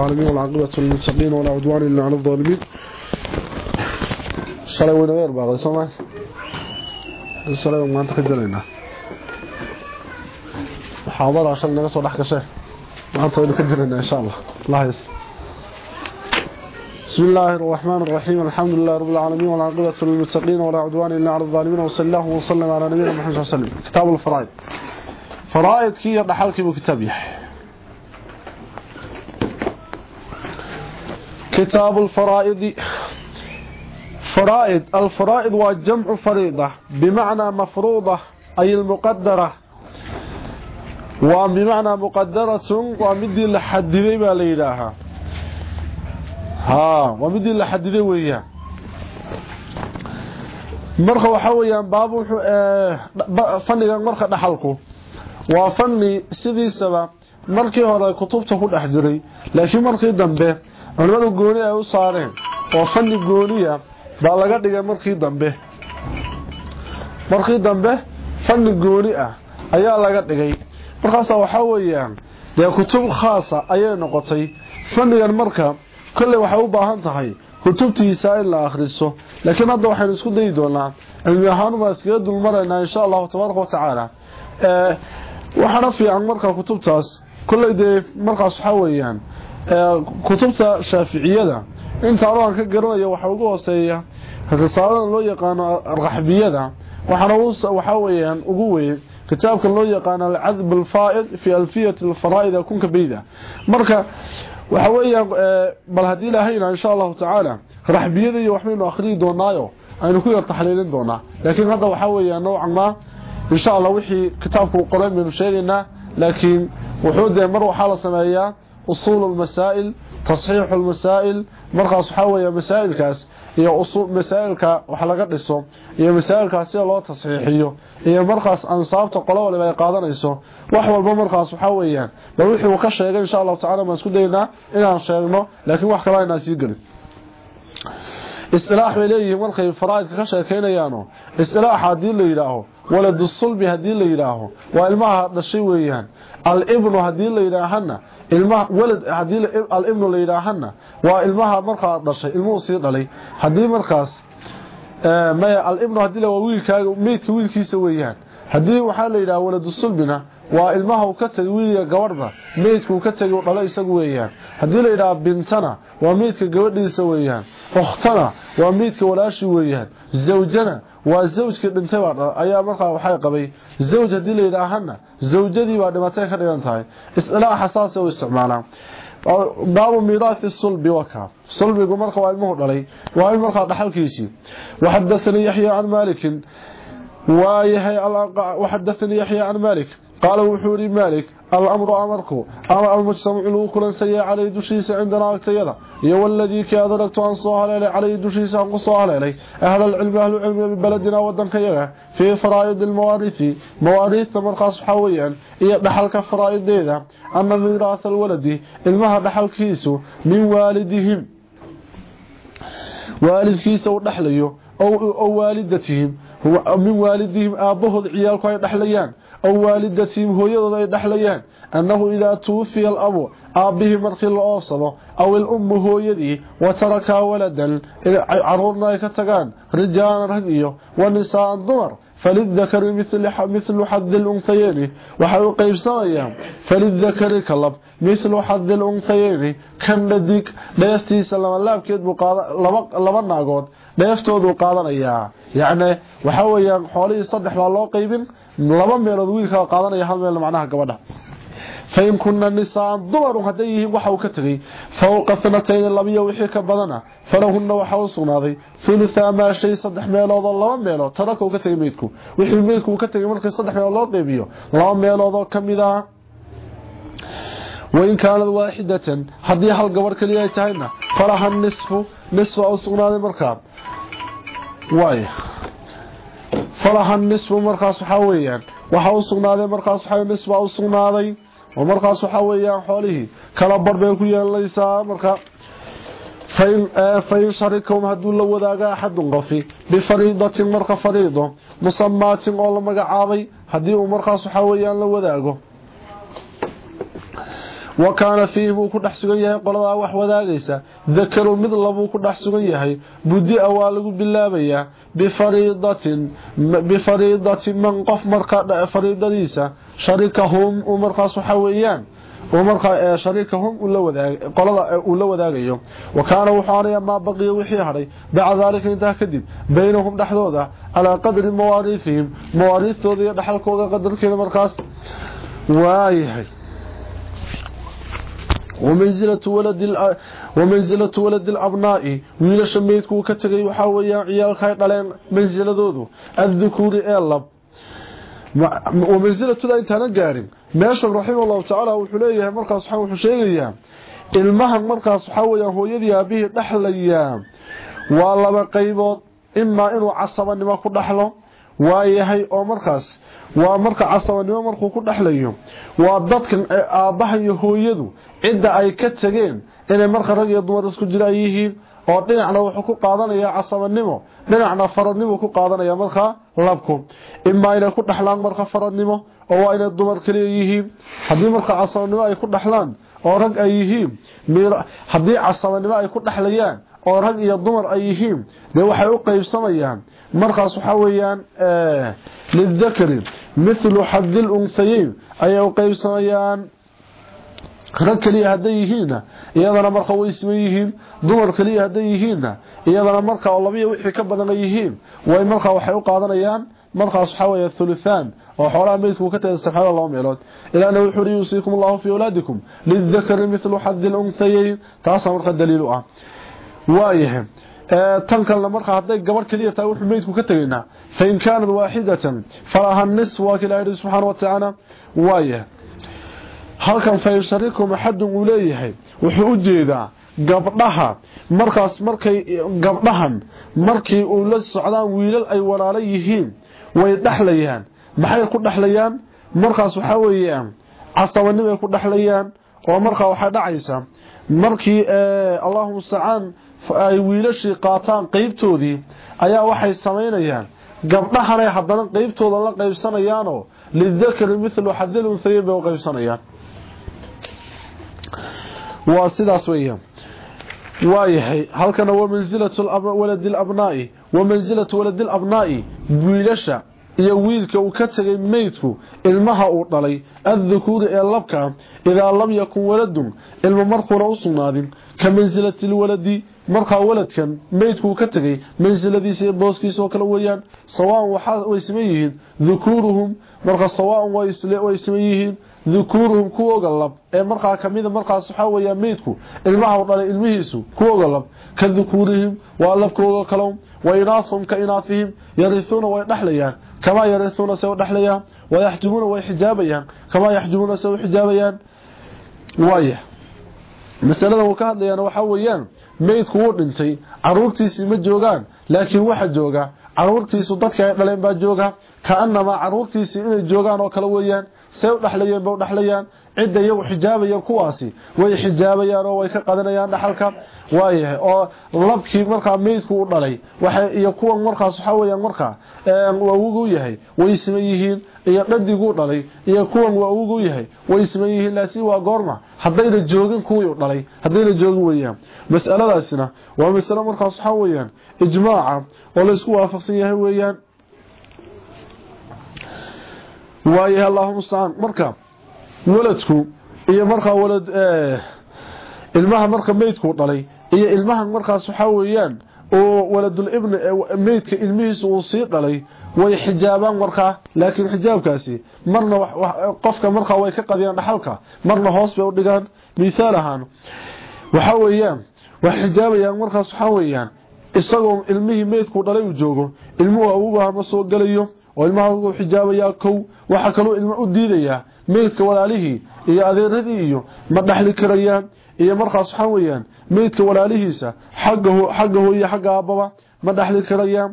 العالمين والعاقبة للمتقين ولا عدوان إلا على الظالمين. الصلاة وين غير بعض سمع. الصلاة ما أنت خجلنا حاضر عشان نقص ولا حكى شيء؟ ما أنت وين خجلنا إن شاء الله. الله يسر بسم الله الرحمن الرحيم. الحمد لله رب العالمين والعاقبة للمتقين ولا عدوان إلا على الظالمين. وصلى الله وسلم على نبينا محمد صلى الله عليه وسلم. كتاب الفرائض. فرائض كي يضحلك بكتابه. كتاب الفرائض فرائض الفرائض وجمع فريضة بمعنى مفروضة أي المقدرة وبمعنى مقدرة ومدي لحددي ما ليلاها ها ومدي لحددي وياه marka waxa weeyaan baab wuxuu ee faniga marka dhaxalku waa fani sidiisaba markii hore kutubta ku dhex jiray laakiin markii dambe culimadu gooni ay u saareen. Oo fani gooniya baa laga dhigay markii dambe. Markii dambe fani gooni ah ayaa laga dhigay. Markaas waxa weeyaan dee kutub khaasa ayay noqotay. Fanigan marka kolle waxay u baahan tahay kutubtiisa in la akhriso. Laakiin hadda waxaynu isku dayi doonaa cilmi ahaan baa iskaga dulmaraynaa insha allahu tabaaraka watacaala waxaana fiican marka kutubtaas. Kolley dee markaas waxaa weeyaan kutubta shaaficiyada intaan aan ka garanayo waxa ugu hooseeya risaalada loo yaqaano raxbiyada waxaana waxa weeyaan ugu weyn kitaabka loo yaqaano al-cadb al-faa'id fi alfiyat al-fara'id kunka bayda marka waxa weeyaan bal haddii ilaahayna insha Allah ta'ala raxbiyada iyo waxbaynu akhriyi doonaayo aynu ku yar taxliilin doonaa. Laakiin hadda waxa weeyaan noocan ma insha Allah wixii kitaabku qoray baynu sheegaynaa laakiin wuxuu de mar waxa la sameeyaa usuul almasaa'il tasxiixu almasaa'il markaas waxaa weeye masaa'ilkaas iyo masaa'ilka wax laga dhiso iyo masaa'ilkaas sida loo tasxiixiyo iyo markaas ansaabta qolo waliba ay qaadanayso wax walba markaas waxaa weeyaan ba wixii uu ka sheegay insha allahu tacala maan isku daynaa inaan sheegno laakiin wax kale aynaan sii gelin. Isilaax bay leeyihiin markay faraaidka ka sheekaynayaano isilaax haddii la yidhaaho waladu sulbi haddii la yidhaaho waa ilmaha dhashay weeyaan. Al haddii la yidhaahana ilmaha walad haddii al ibnu la yiraahana waa ilmaha markaa dhashay ilmuhu sii dhalay. Hadii markaas ee ma al ibnu haddii la wiilkaaga meedka wiilkiisa weeyaan. Hadii waxa la yiraahdo walad sulbina waa ilmaha uu ka tagay wiilka gabadha meedka uu ka tagay uu dhalay isagu weeyaan. Hadii la yiraahdo bintana waa meedka gabadhiisa weeyaan ukhtana waa meedka walaashi weeyaan zawjana waa zawjka dhintay ayaa markaa waxay qabay zawj hadii la yiraahana zawjadii waa dhimatay ka dhigan tahay islaax xasaas oo isticmaalaan baabu miirath sulbi waka sulbigu marka waa ilmuhu dhalay waa in markaa dhaxalkiisi waxadathani yahya an malik wa yahya waxadathani yahya an malik قال وحوري مالك الأمر أمركو أما المجتمع له كلا سيء علي دشيس عندنا أكتيدا يو الذي كأدركت عن صوهل علي دشيس عن قصوهل علي أهل العلم أهل العلم ببلدنا ودن كيغا في فرائد المواريث مواريث مرقص حويا دحلك فرائد ديدا أما ميراث الولد إلمها دحل كيسو من والدهم. والد كيسو دحليو أو, أو والدتهم. هو من والدهم آبهد عيالك aw waalidatihim hooyadooda ay dhexlayaan annahu idaa tuwufiya alabu aabbihii markii la oofsado aw ilummu hooyadii wa tarakaa waladan caruurna ay ka tagaan rijaalan rag iyo wa nisaaan dumar falidakari mithlu xadi lunhayeeni waxay u qeybsamayaan falidakari kalab mithlu xadi lunhayeeni kan dhadig dheeftiisa lamalaabkeed buu laba naagood dheeftoodu qaadanayaa yacni waxa weeyaan xoolihii saddex baa loo qaybin laba meelood wiilka qaadanaya hal meel macnaha gabadha. Fain kunna nisaan dumaru haday yihiin waxa uu ka tegey fowqa sanatayni labiyo wixii ka badana falahunna waxa u sugnaaday huluha maa shay saddex meeloodoo laba meelood taraka uu ka tegay meydku. Wixii meydku uu ka tegay markii saddex meelood loo qaybiyo laba meeloodoo ka mid ah. a wain kaanad waaxidatan haddii hal gabarh keliya ay tahayna falaha nisfu nisfaa u sugnaaday markaa way falahan nisbu markaas waxa weeyaan. Waxa u sugnaaday markaas waxa nisba u sugnaaday. Oo markaas waxa weeyaan xoolihi. Kala barbay ku yeelaysaa marka. Fayin eh, sharikaum hadduu la wadaaga axadun qofi. Bifariidatin marka fariido. Musamaatin oo la magacaabay. Hadii uu markaas waxa weeyaan la wadaago wa kaana fiihi buu ku dhex sugan yahay qoladaa wax wadaagaysa. Dakaruu mid labuu ku dhex sugan yahay budia waa lagu bilaabayaa bifariidati man qof markaa fariidadiisa sharikahum uu markaas waxaa weeyaan markaa shariikahum qolada uu la wadaagayo. Wa kaana wuxuu anaya maa baqiya wixii hadhay bacda daalika intaa kadib baynahum dhexdooda calaa qadri mawaariihihim mawaariistooda iyo dhexalkooda qadarkeeda markaas. Waayahay ومنزلة ولد ومنزلة ولد الأبناء. ويلا شميتك وكتغي وحاوي عيالك هاي قلين منزلة دودو الذكور إيه إلا ومنزلة دا انتانا قارم ماشر رحمه الله تعالى وحليه مرقص مرقى صحاوي حشيغي المهن مرقى صحاوي هو يدي به نحل أيام والله الله بقيمه إما إنو عصبا ما كن نحله waayahay oo markaas waa marka casabanimo markuu ku dhaxlayo waa dadkan aabbaha iyo hooyadu cidda ay ka tageen inay marka rag iyo dumar isku jira ay yihiin oo dhinacna wuxuu ku qaadanayaa casabanimo dhinacna faradnimo ku qaadanaya marka labku. Imaa inay ku dhaxlaan marka faradnimo oo waa inay dumar kaliya yihiin. Haddii marka casabanimo ay ku dhaxlaan oo rag ay yihiin haddii casabanimo ay ku dhaxlayaan oo rag iyo dumar ay yihiin dee waxay u qaybsamayaan markaas waxa weeyaan lidakari mithlu xadil unhayeyn ayay u qaybsamayaan rag kaliya hadday yihiinna iyadana marka way siman yihiin dumar kaliya hadday yihiinna iyadana marka oo labiya wixii ka badan ay yihiin way marka waxay u qaadanayaan markaas waxa weeye thuluthan oo xoolaha meydku ka tagay saxada laba meelood ilaana wuxuu yiri yusiikum Allahu fi awladikum lidhakari mithlu hadil unthayayn taas marka daliil ah waayahay. Tan kalena marka hadday gabar kaliya tahay wuxuu meydku ka tagaynaa fa in kaanad waahidatan falaha nis waa kila ilaahay subhanahu wa ta'ala waayahay. Halkan fa yusharikum ahadun uu leeyahay wuxuu u jeedaa gabdhaha. Markaas markay gabdhahan markii uu la socdaan wiilal ay walaalo yihiin way dhaxlayaan. Maxay ku dhaxlayaan? Markaas waxa weeyaan casabanimo ay ku dhaxlayaan oo markaa waxay dhacaysa markii Allahu musta'an ay wiilashii qaataan qaybtoodii ayaa waxay sameynayaan gabdhahan ay haddana qaybtooda la qaybsanayaan oo lidakari mithlu hadil unthayayn bay u qaybsanayaan waa sidaas weeyaan waayahay halkana waa mansilatu waladi labnaa'i wa mansilatu waladi labnaa'i wiilasha iyo wiilka uu ka tegay meydku ilmaha uu dhalay addukuuri ee labka idaa lam yakun waladun ilmo markuuna u sugnaadin ka mansilati lwaladi markaa waladkan meydku uu ka tegay mansiladiisa iyo booskiisa oo kale weeyaan sawaan way siman yihiin dukuuruhum marka sawaan way siman yihiin ذكورهم كوغا لب ee markaa kamida markaas waxa weeyaa meedku ilmaha dhalay ilmihiisu kuwoga lab ka dhukuurihim waa labkooga kalow waynaasum ka inaafihim yarithuna way dhaxlayaan kama yarithuna saw dhaxlayaan wayaxjumuna way xijaabayaan kama yaxjumuna saw xijaabayaan waaya masalada uu ka hadlayana waxa weeyaan meedku wuu dhintay caruurtiisii ma joogaan laakiin waxa jooga caruurtiisu dadka ay dhaleen baa jooga kaanama caruurtiisii inay joogaan oo kale weeyaan say u dhaxlayeen ba u dhaxlayaan cidda iyagu xijaabayaan kuwaasi. Way xijaabayaan oo way ka qadanayaan dhaxalka. Waayahay oo labkii markaa meydku u dhalay. Iyo kuwan markaas waxa weeyaan markaa waawigu yahay. Way siman yihiin iyo dhadiguu dhalay iyo kuwan waawigu yahay. Way siman yihiin laakiin waa goorma. Haddayna joogin kuwii u dhalay. Haddayna joogin weeyaan. Mas'aladaasina waa mas'alo markaas waxa weeyaan ijmaaca oo la isku waafaqsan yahay weeyaan. Waayahay allahuma marka waladku iyo markaa walad ilmaha marka meydku dhalay iyo ilmaha markaas waxa weeyaan oo waladul ibn meydka ilmihiisu uu sii dhalay way xijaabaan markaa laakiin xijaabkaasi marna qofka markaa way ka qadiyaan dhaxalka marna hoos bay u dhigaan. Misaal ahaan waxa weeyaan wax xijaabayaan markaas waxa weeyaan isagoo ilmihii meydku dhalay uu joogo ilmuhu awugaha ma soo galayo oo ilmaha uu xijaabayaa kow waxa kaloo ilmo u diidayaa meydka walaalihii iyo adeeradii iyo ma dhaxli karayaan iyo markaas waxa weeyaan meydka walaalihiisa xagga hooyo xagga aababa ma dhaxli karayaan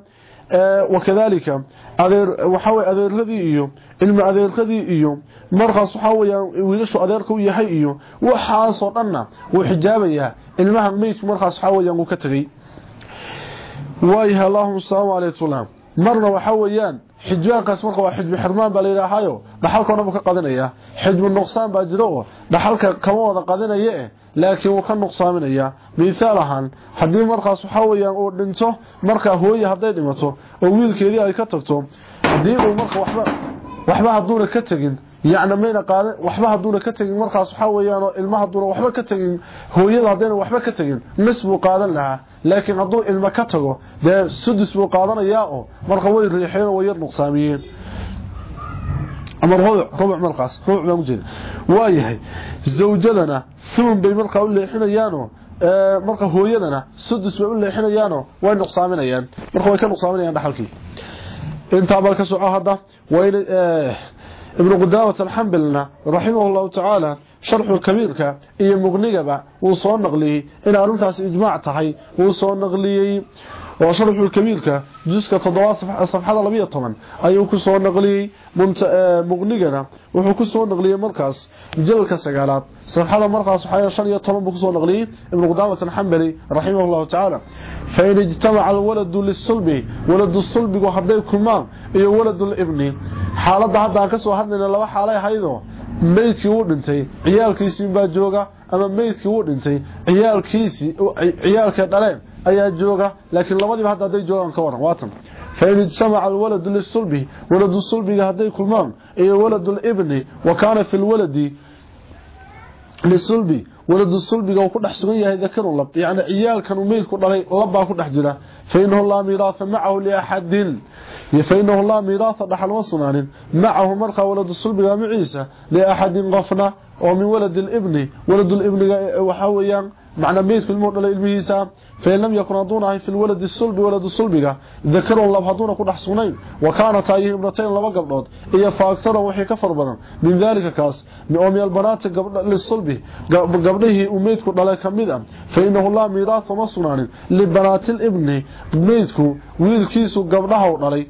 wakadalika adeer waxa way adeeradii iyo ilmo adeeradii iyo markaas waxa weeyaan wiilashu adeerka u yahay iyo waxaas oo dhanna wuu xijaabayaa ilmaha meydku markaas waxa weeyaan uu ka tagay waayahay allahumma salaamu alayhi marna waxa weeyaan xijbaankaas marka waa xijbi xirmaan baa la yidhaahayo dhaxalkoona buu ka qadinayaa xijbu nuqsaan baa jiro oo dhaxalka kama wada qadinaya eh laakiin wuu ka nuqsaaminayaa mithaal ahaan haddii markaas waxa weeyaan uu dhinto markaa hooye hadday dhimato oo wiilkeedii ay ka tagto haddii uu marka waxba hadduuna ka tegin yacni mayna qaadan waxba hadduuna ka tegin. Markaas waxa weeyaan oo ilma hadduuna waxba ka tegin. Hooyada haddayna waxba ka tegin. Nis buu qaadan lahaa. Laakiin hadduu ilmo ka tago dee sudus buu qaadanayaa oo marka way riixeen way yar nuqsaamiyeen. Ama rubuc rubuc markaas rubuc baan ujeeda waayahay zawjadana thumun bay markaa u leexinayaanoo marka hooyadana sudus bay u leexinayaanoo way nuqsaaminayaan. Marka way ka nuqsaaminayaan dhaxalkii. Intaa bal ka soco hadda wayna ابن قدامة الحنبلنا رحمه الله تعالى شرح الكبيرك إيا مغنقبة وصول نغليه إن أرنتاس oo sharxulkabiirka juska toddobaad safxada labiyo toban ayuu ku soo naqliyey muqnigana wuxuu ku soo naqliyey markaas jadalka sagaalaad safxada markaas waxaa shan iyo toban buu ku soo naqliyey ibnu qudaamat alxambali raximah llahu tacaala fain ijtamaca alwaladu lisulbi waladu sulbigu hadday kulmaan iyo waladu libni xaaladda hadda aan ka soo hadlayna laba xaalay ahaydoo meydkii uu dhintay ciyaalkiisii baa jooga ama meydkii uu dhintay ciyaalkiisii ciyaalkay dhaleen. Ayaa jooga laakiin labadiiba hadda hadday joogaan ka waran waatan fain ijtamaca alwaladu lisulbi waladu sulbiga hadday kulmaan iyo waladu libni wa kaana fi lwaladi lisulbi waladu sulbiga uu ku dhex sugan yahay dakarun lab yacni ciyaalkan uu meydku dhalay labbaa ku dhex jira fainahu laa miiraatha macahu liaxadin fainahu laa miiraatha dhaxalma sugnaanin macahu markaa waladu sulbiga maciisa liaxadin qofna oo min waladi libni waladulibniga waxaa weeyaan معنى ميت في المرأة الميسة فإن لم يقرضونها في الولد السلبي ولد السلبي ذكروا الله اللبهدون كل حصنين وكانت أيه ابنتين لبقبلات إيا فأكثر وحي كفر بنا. من ذلك كاس مئومي البنات للسلبي قبله أميت كل لك ميدا. فإنه الله ميراث ومصنان لبنات الابن ميت كل ويذكيس قبله ونالي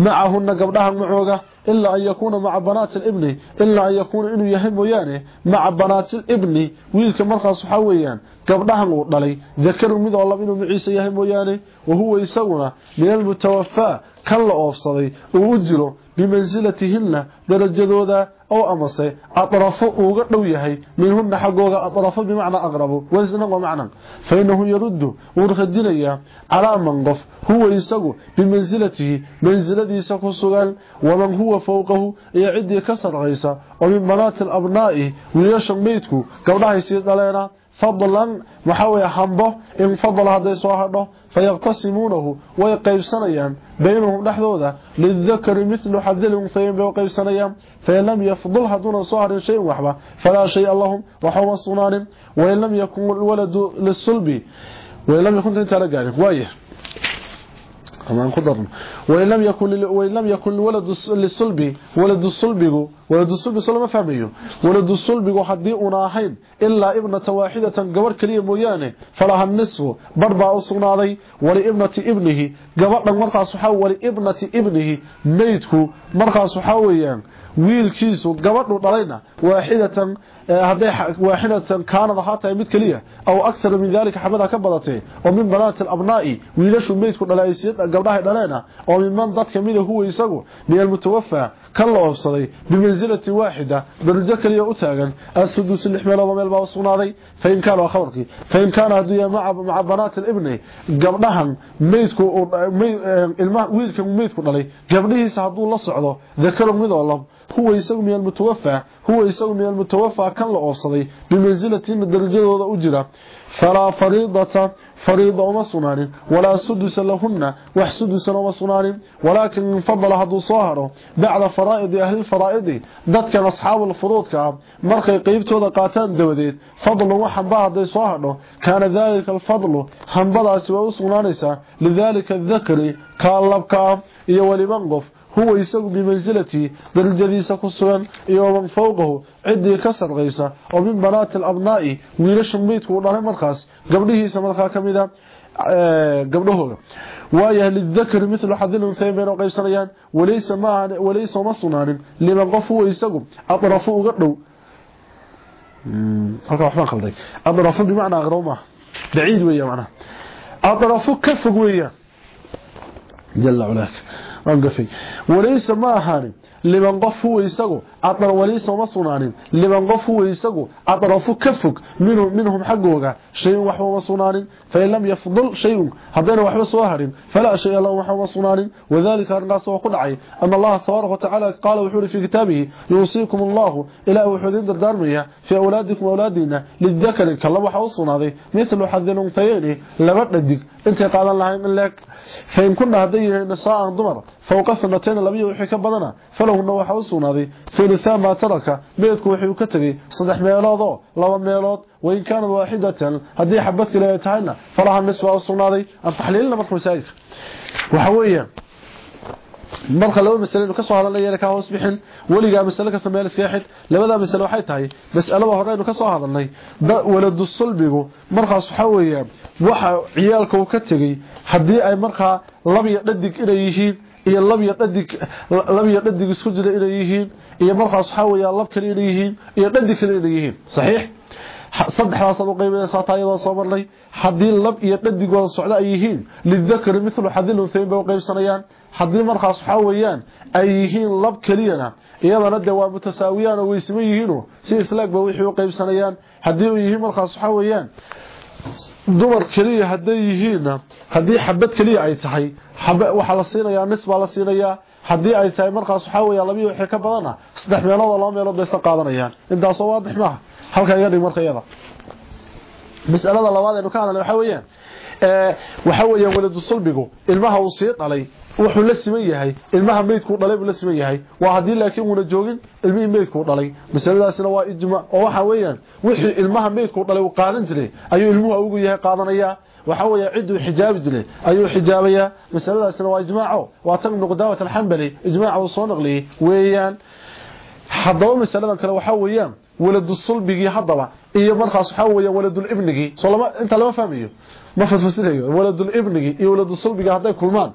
معهن قبلها المعوغة إلا أن يكون مع بنات الإبن إلا أن يكون إنه يهم يعني مع بنات الإبن ويلك مرخى صحاوي قبلها المعوغة ذكر المذع الله منه معيسى يهم يعني وهو يسونا من المتوفاء كل أفصلي ووجره بمنزلتهن درجة ذو uuga dhow yahay minhuna xaggooga aطrafo bimacnaa aqrabo wasnan wa macnan fainahu yaruddu wuu radinayaa calaa man qof huwa isagu bimansilatihi mansiladiisa ku sugan waman huwa fowqahu iyo ciddii ka sarqaysa oo min banaati alabnaa'i wiilasha meydku gabdhahay sii dhaleena فضلا محاوية حمضه إن فضل هذا يسواهده فيقتسمونه ويقيب سنيان بينهم نحذوه ذا للذكر مثل حذل مثيين بيقيب فإن لم يفضلها دون صهر شيء وحبة فلا شيء اللهم وحوم الصنان. وإن لم يكن الولد للصلب وإن لم يكن تنتهى لقارف وإيه ama ku darno. Wain lam yakun wain lam yakun waladu lisulbi walad sulbigu walad sulbi sulma fahmiyo walad sulbigu haddii una ahayn illa ibnata waahidatan gabar kaliya mooyaane falaha nisfu barba u sugnaaday wali ibnati ibnihi gabadhan markaas waxa wali ibnati ibnihi meedku markaas waxa weeyaan wiilkiisu gabadhu dhalayna waahidatan haday waaxidatan kaanad ahaa tahay mid keliya aw akthara min dalika xabada ka badatee oo min banaati alabnaa'i wiilashu meydku dhalay gabdhahay dhaleena oo minman dad kamida huwa isagu min almutawafaa kan la oobsaday bimansilati waaxida darajo keliya u taagan asudus lix meeloodoo meel baa u sugnaaday fain kaana khabarkii fain kaana hadduu maca banaati libni gabdhahan meydku ilmaha wiilkan meydku dhalay gabdhihiisa hadduu la socdo dakarun midoo lab هو يسوق من المتوفى هو يسوق من المتوفى كان لا بمنزلة من درجودها أجرة. فلا فريضة فريضة وما ومسنان ولا سدس لهن وحسد وما ومسنان ولكن من فضل هذا صاهر بعد فرائض أهل الفرائض. ضد أصحاب الفروض مرخي قيبتوده قاتان دوديد فضل واحد بعد صاهر كان ذلك الفضل حنبلاس وسنانسا لذلك الذكر كالبكا يولي منقف huwa isagu bimansilati darajadiisa ku sugan iyo man fowqahu ciddii ka sarqaysa oo min banaati alabnaa'i wiilasha meydku u dhalay markaas gabdhihiisa markaa ka mida gabdhahooda. Waayahay lidakari milu xadil unhayn bayna qaybsanayaan walaysa uma sugnaanin liman qof huwa isagu adrafu uga dhow. Halkaa waxbaan qalday. Adrafu bimacnaa aqrab maaha. Baciid weeya macnaha culaak angafi walaysa ma ahaanin liman qof huwa isagu adar walaysa ma sugnaanin liman qof huwa isagu adrafu ka fog minhum xaggooga shay waxba ma sugnaanin fa in lam yafdal shay hadana waxba soo harin fala shay lahu waxba ma sugnaanin wadaalika arqaas waa ku dhacay ama allah tabaaraka wa tacaala qaala wuxuu fi kitaabihi yuusiikum allah ila wuxuu idin dardaarmaya fi awlaadikum awlaadina lidakari kala waxa u sugnaaday mithlu hadin untayni laba dhadig intay qaadan lahayn in leeg fa in kunna haday nisaa dumar fawqa sanatayn labiyo wixii ka badana falahuna waxa u sugnaaday ma taraka meedku wuxuu ka tagay saddex meelood oo laba meelood. Wain kaanad waaxidatan haddii xabad kale ay tahayna falaha niswa u sugnaaday. Aan taxliilina marka masaajidka. Waxa weeyaan marka laba mas'alo ka soo hadalnay ka hoos bixin waliga mas'alo ka sameeyay iska xid. Labada mas'alo waxay tahay mas'alada hore aynu ka soo hadalnay. Waladu sulbigu markaas waxa haddii iyo lab iyo dhadig lab iyo dhadig isku jira inay yihiin iyo markaas waxa weeyaan lab kale inay yihiin iyo dhadig kale inay yihiin saxiix saddexdaas oo qaybinaysa taayada soo marnay hadii lab iyo dhadig wada socda ay yihiin lidakar mithlu hadil unsayn bay qaybsanayaan hadii markaas waxa ay yihiin lab kaliyana iyadana de waa mutasaawiyaan oo weysma yihiin si islaagba wixii u qaybsanayaan hadii uu yihiin markaas waxa dumar kaliya haday yihiin haddii xabad kaliya ay tahay waxa la siinayaa nisba la siinayaa. Hadii ay tahay markaas waxa weeyaa labiyo wixii ka badana saddex meelood oo laba meelood bay qaadanayaan. Intaas oo waadix maaha. Halka iga dhig marka iyada. Mas'alada labaad ee ka hadalay waxa weeyaan ee waxa weeyaan waladu sulbigu ilmaha uu sii dhalay wuxuu la siman yahay. Ilmaha meydku dhalay buu la siman yahay. Waa haddii laakiin uu joogin ilmihii meydku dhalay. Masaladaasina waa ijma. Oo waxa weeyaan wixii ilmaha meydku dhalay uu qaadan jiray ayuu ilmuhu ugu yahay qaadanaya. Waxa weeyaa ciduu xijaab jiray ayuu xijaabaya. Masaladaasina waa ijmaaco. Waa tan ibn qudamah al-hanbali ijmaac uu soo naqliyay weeyaan hadaba masaladan kale waxa weeyaan waladu sulbigi hadaba iyo markaas waxa weeyaan waladul ibnigi soo lama inta lama fahmayo ma fadfasirayo waladul ibnigi iyo waladu sulbigi haday kulmaan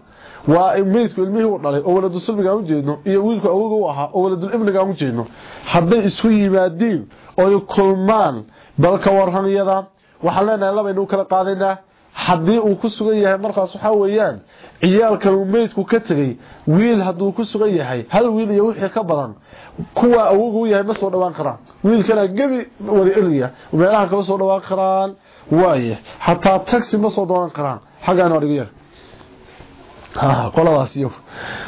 waa meydku ilmihii u dhalay oo waladu sulbiga u jeedno iyo wiilku awowga u ahaa oo waladul ibniga u jeedno. Hadday isku yimaadiin oo kulmaan balka warhaniyada waxaan leenahay labaynu kala qaadaynaa haddii uu ku sugan yahay markaas waxa weeyaan ciyaalkan uu meydku ka tegay wiil hadduu ku sugan yahay hal wiil iyo wixii ka badan kuwa awowga u yahay ma soo dhawaan karaan. Wiilkana gebi wada eriya meelaha kama soo dhawaan karaan. Waaye xataa taxi ma soo doonan karaan. Xaggaan waa dhiga yar. Qoladaas iyo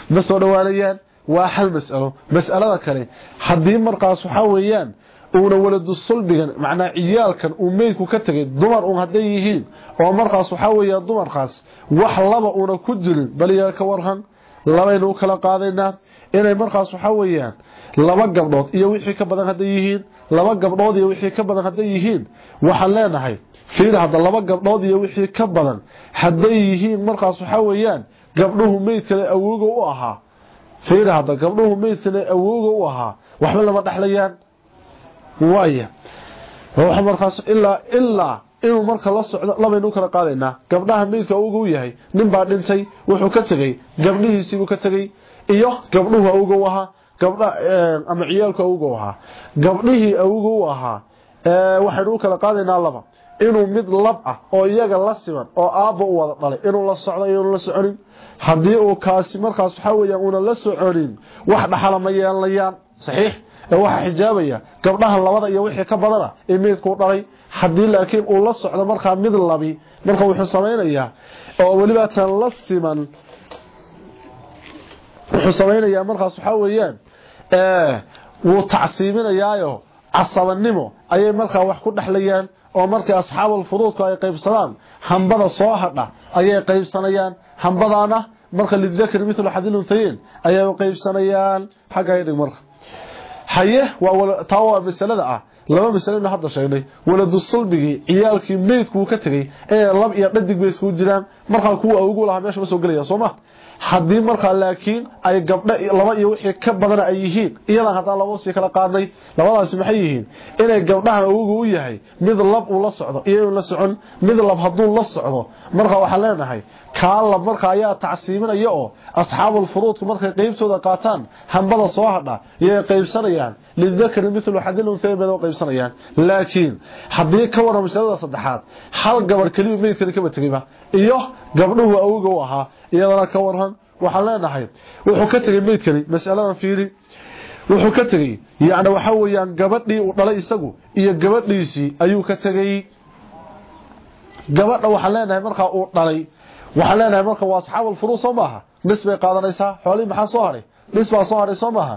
ma soo dhawaanayaan. Waa hal mas'alo. Mas'alada kale haddii markaas waxa weeyaan uuna waladu sulbigan macnaa ciyaalkan uu meydku ka tegay dumar uun hadday yihiin oo markaas waxaa weeya dumarkaas wax laba uuna ku jirin baliyaa ka warhan labaynu u kala qaadaynaa inay markaas waxaa weeyaan laba gabdhood iyo wixii ka badan hadday yihiin laba gabdhood iyo wixii ka badan hadday yihiin waxaan leenahay fiir hadda laba gabdhood iyo wixii ka badan hadday yihiin markaas waxaa weeyaan gabdhuhu meydkale awooga u ahaa fiir hadda gabdhuhu meydkale awooga u ahaa waxba lama dhexlayaan waaya waxa markaas ilaa ilaa inuu marka la socdo labaynu kala qaadaynaa gabdhaha meydka awowga u yahay nin baa dhintay wuxuu ka tegey. Gabdhihiisiibuu ka tegey iyo gabdhuhu u ahaa gabdha ama ciyaalku u ahaa gabdhihii u ahaa waxaynu u kala qaadaynaa laba. Inuu mid lab ah oo iyaga la siman oo aabba u wada dhalay. Inuu la socdo iyoonu la soconin. Haddii uu kaasi markaas waxaa weeyaan uuna la soconin wax dhaxala ma yeelanayaan saxiix ee waxa xijaabaya gabdhaha labada iyo wixii ka badana ee meydku dhalay haddii laakiin uu la socdo markaa mid labi marka wuxuu samaynayaa oo weliba tan la siman wuxuu samaynayaa markaas waxaa weeyaan wuu tacsiiminayaayo casabanimo ayay markaa wax ku dhexlayaan oo markii asxaabul furuudku ay qaybsadaan hambada soo hadha ayay qaybsanayaan hambadaana marka lidakr mithlu hadil unthayin ayay qaybsanayaan xagga ay marka haye waa taa waa masalada ah. Laba masalo hadda sheegnay. Waladu sulbigi ciyaalkii meydku ka tagay ee lab iyo dhadig bay isku jiraan. Marka kuwa ugu lahaa meesha ma soo galaya Soomaa haddii marka laakiin ay gabdha laba iyo wixii ka badan ay yihiin iyada hadaa laba si kala qaadnay labadaasi maxay yihiin? Inay gabdhaha ugu u yahay mid lab uu la socdo iyo la socon mid lab haduu la socdo. Marka waxa leenahay kaala marka ayaa tacsiiminaya oo asxaabul furuudku markay qaybtooda qaataan hambada soo hadha iyo qaybsanayaan lidakr mithlu hadil unthay bado qaybsanayaan laakiin haddii ka waran masalada saddexaad hal gabadh keliya meydkani kama tegayba iyo gabdhuhu awowga u ahaa iyadana ka waran waxaan leenahay wuxuu ka tegay meydkani masaladan fiiri wuxuu ka tegay yacni waxa weeyaan gabadhii uu dhalay isagu iyo gabadhiisii ayuu ka tegay gabadha waxaan leenahay markaa uu dhalay waxaan leenahay marka waa asxaabul furuu soo maaha. Nis bay qaadanaysaa xoolihii maxaa soo haray? Nis soo haray soo maaha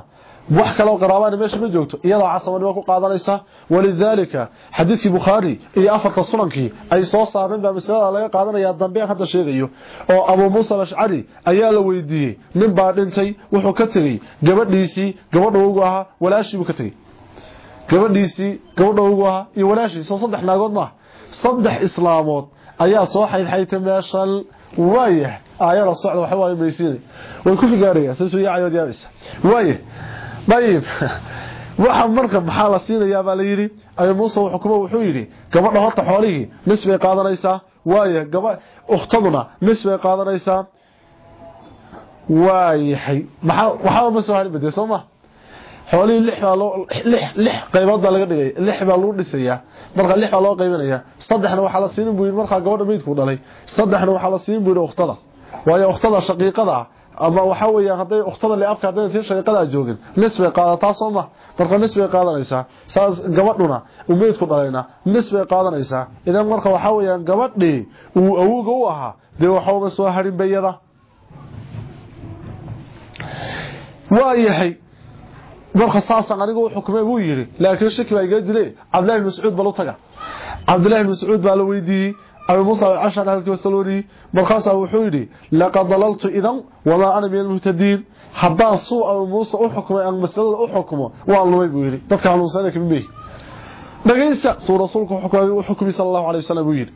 wax kaloo qaraabaan meesha ma joogto iyadoo casabanimo ku qaadanaysa. Walidaalika xadiidkii bukhaari iyo afarta sunankii ay soo saareen baa masalada laga qaadanaya dambe aan hadda sheegayo oo abuu muusa alashcari ayaa la weydiiyey. Nin baa dhintay wuxuu ka tegey gabadhiisii gabadha ugu ahaa walaashii buu ka tegey. Gabadhiisii gabadha ugu ahaa iyo walaashii soo saddex naagood maaha saddex islaamood ayaa soo xaydxaytay meeshan waayah aayada socda waxa waaye maysiinay way ku figaarayaan soo yaacayood yaabaysa waayah dayib waxa marka maxaa la siinayaa baa la yidhi abu muuse xukumo wuxuu yidhi gabadha horta xoolihii nis bay qaadanaysaa. Waaya gaba ukhtaduna nis bay qaadanaysaa. Waayahay maxaa waxba ma soo harin bade soo ma xoolihii lix baa loo lix qaybood baa laga dhigay. Lix baa lagu dhisayaa marka lix baa loo qaybinayaa. Saddexna waxaa la siinin buu yidhi markaa gabadha meydku dhalay. Saddexna waxaa la siinin buu yidhi ukhtada waayo shaqiiqada ama waxa weeyaan haday ukhtada li afka haday tii shaqada joogin nisbay qaadataa soo ma marka nisbay qaadanaysaa saas gabadhuna umeed ku dhalayna nisbay qaadanaysaa. Idan marka waxa weeyaan gabadhii uu awooga u ahaa de waxa uu soo harin bayada waayahay marka saasan anigu xukumay buu yiri laakiin shaki baa iga jiray Abdullah ibn Mas'ud bal u taga Abdullah ibn Mas'ud baa la weydiiyay أبي موسى العشر هذا الكوسلوري مرخصة وحيدي لقد ضللت إذن وما أنا من المهتدين حبان سوء أبي موسى أحكم أن مسألة أحكم والله ما يقول تذكر عنه سنة من به dhagaysta suu rasuulku xukumi sal allahu alay wasalam uu yidhi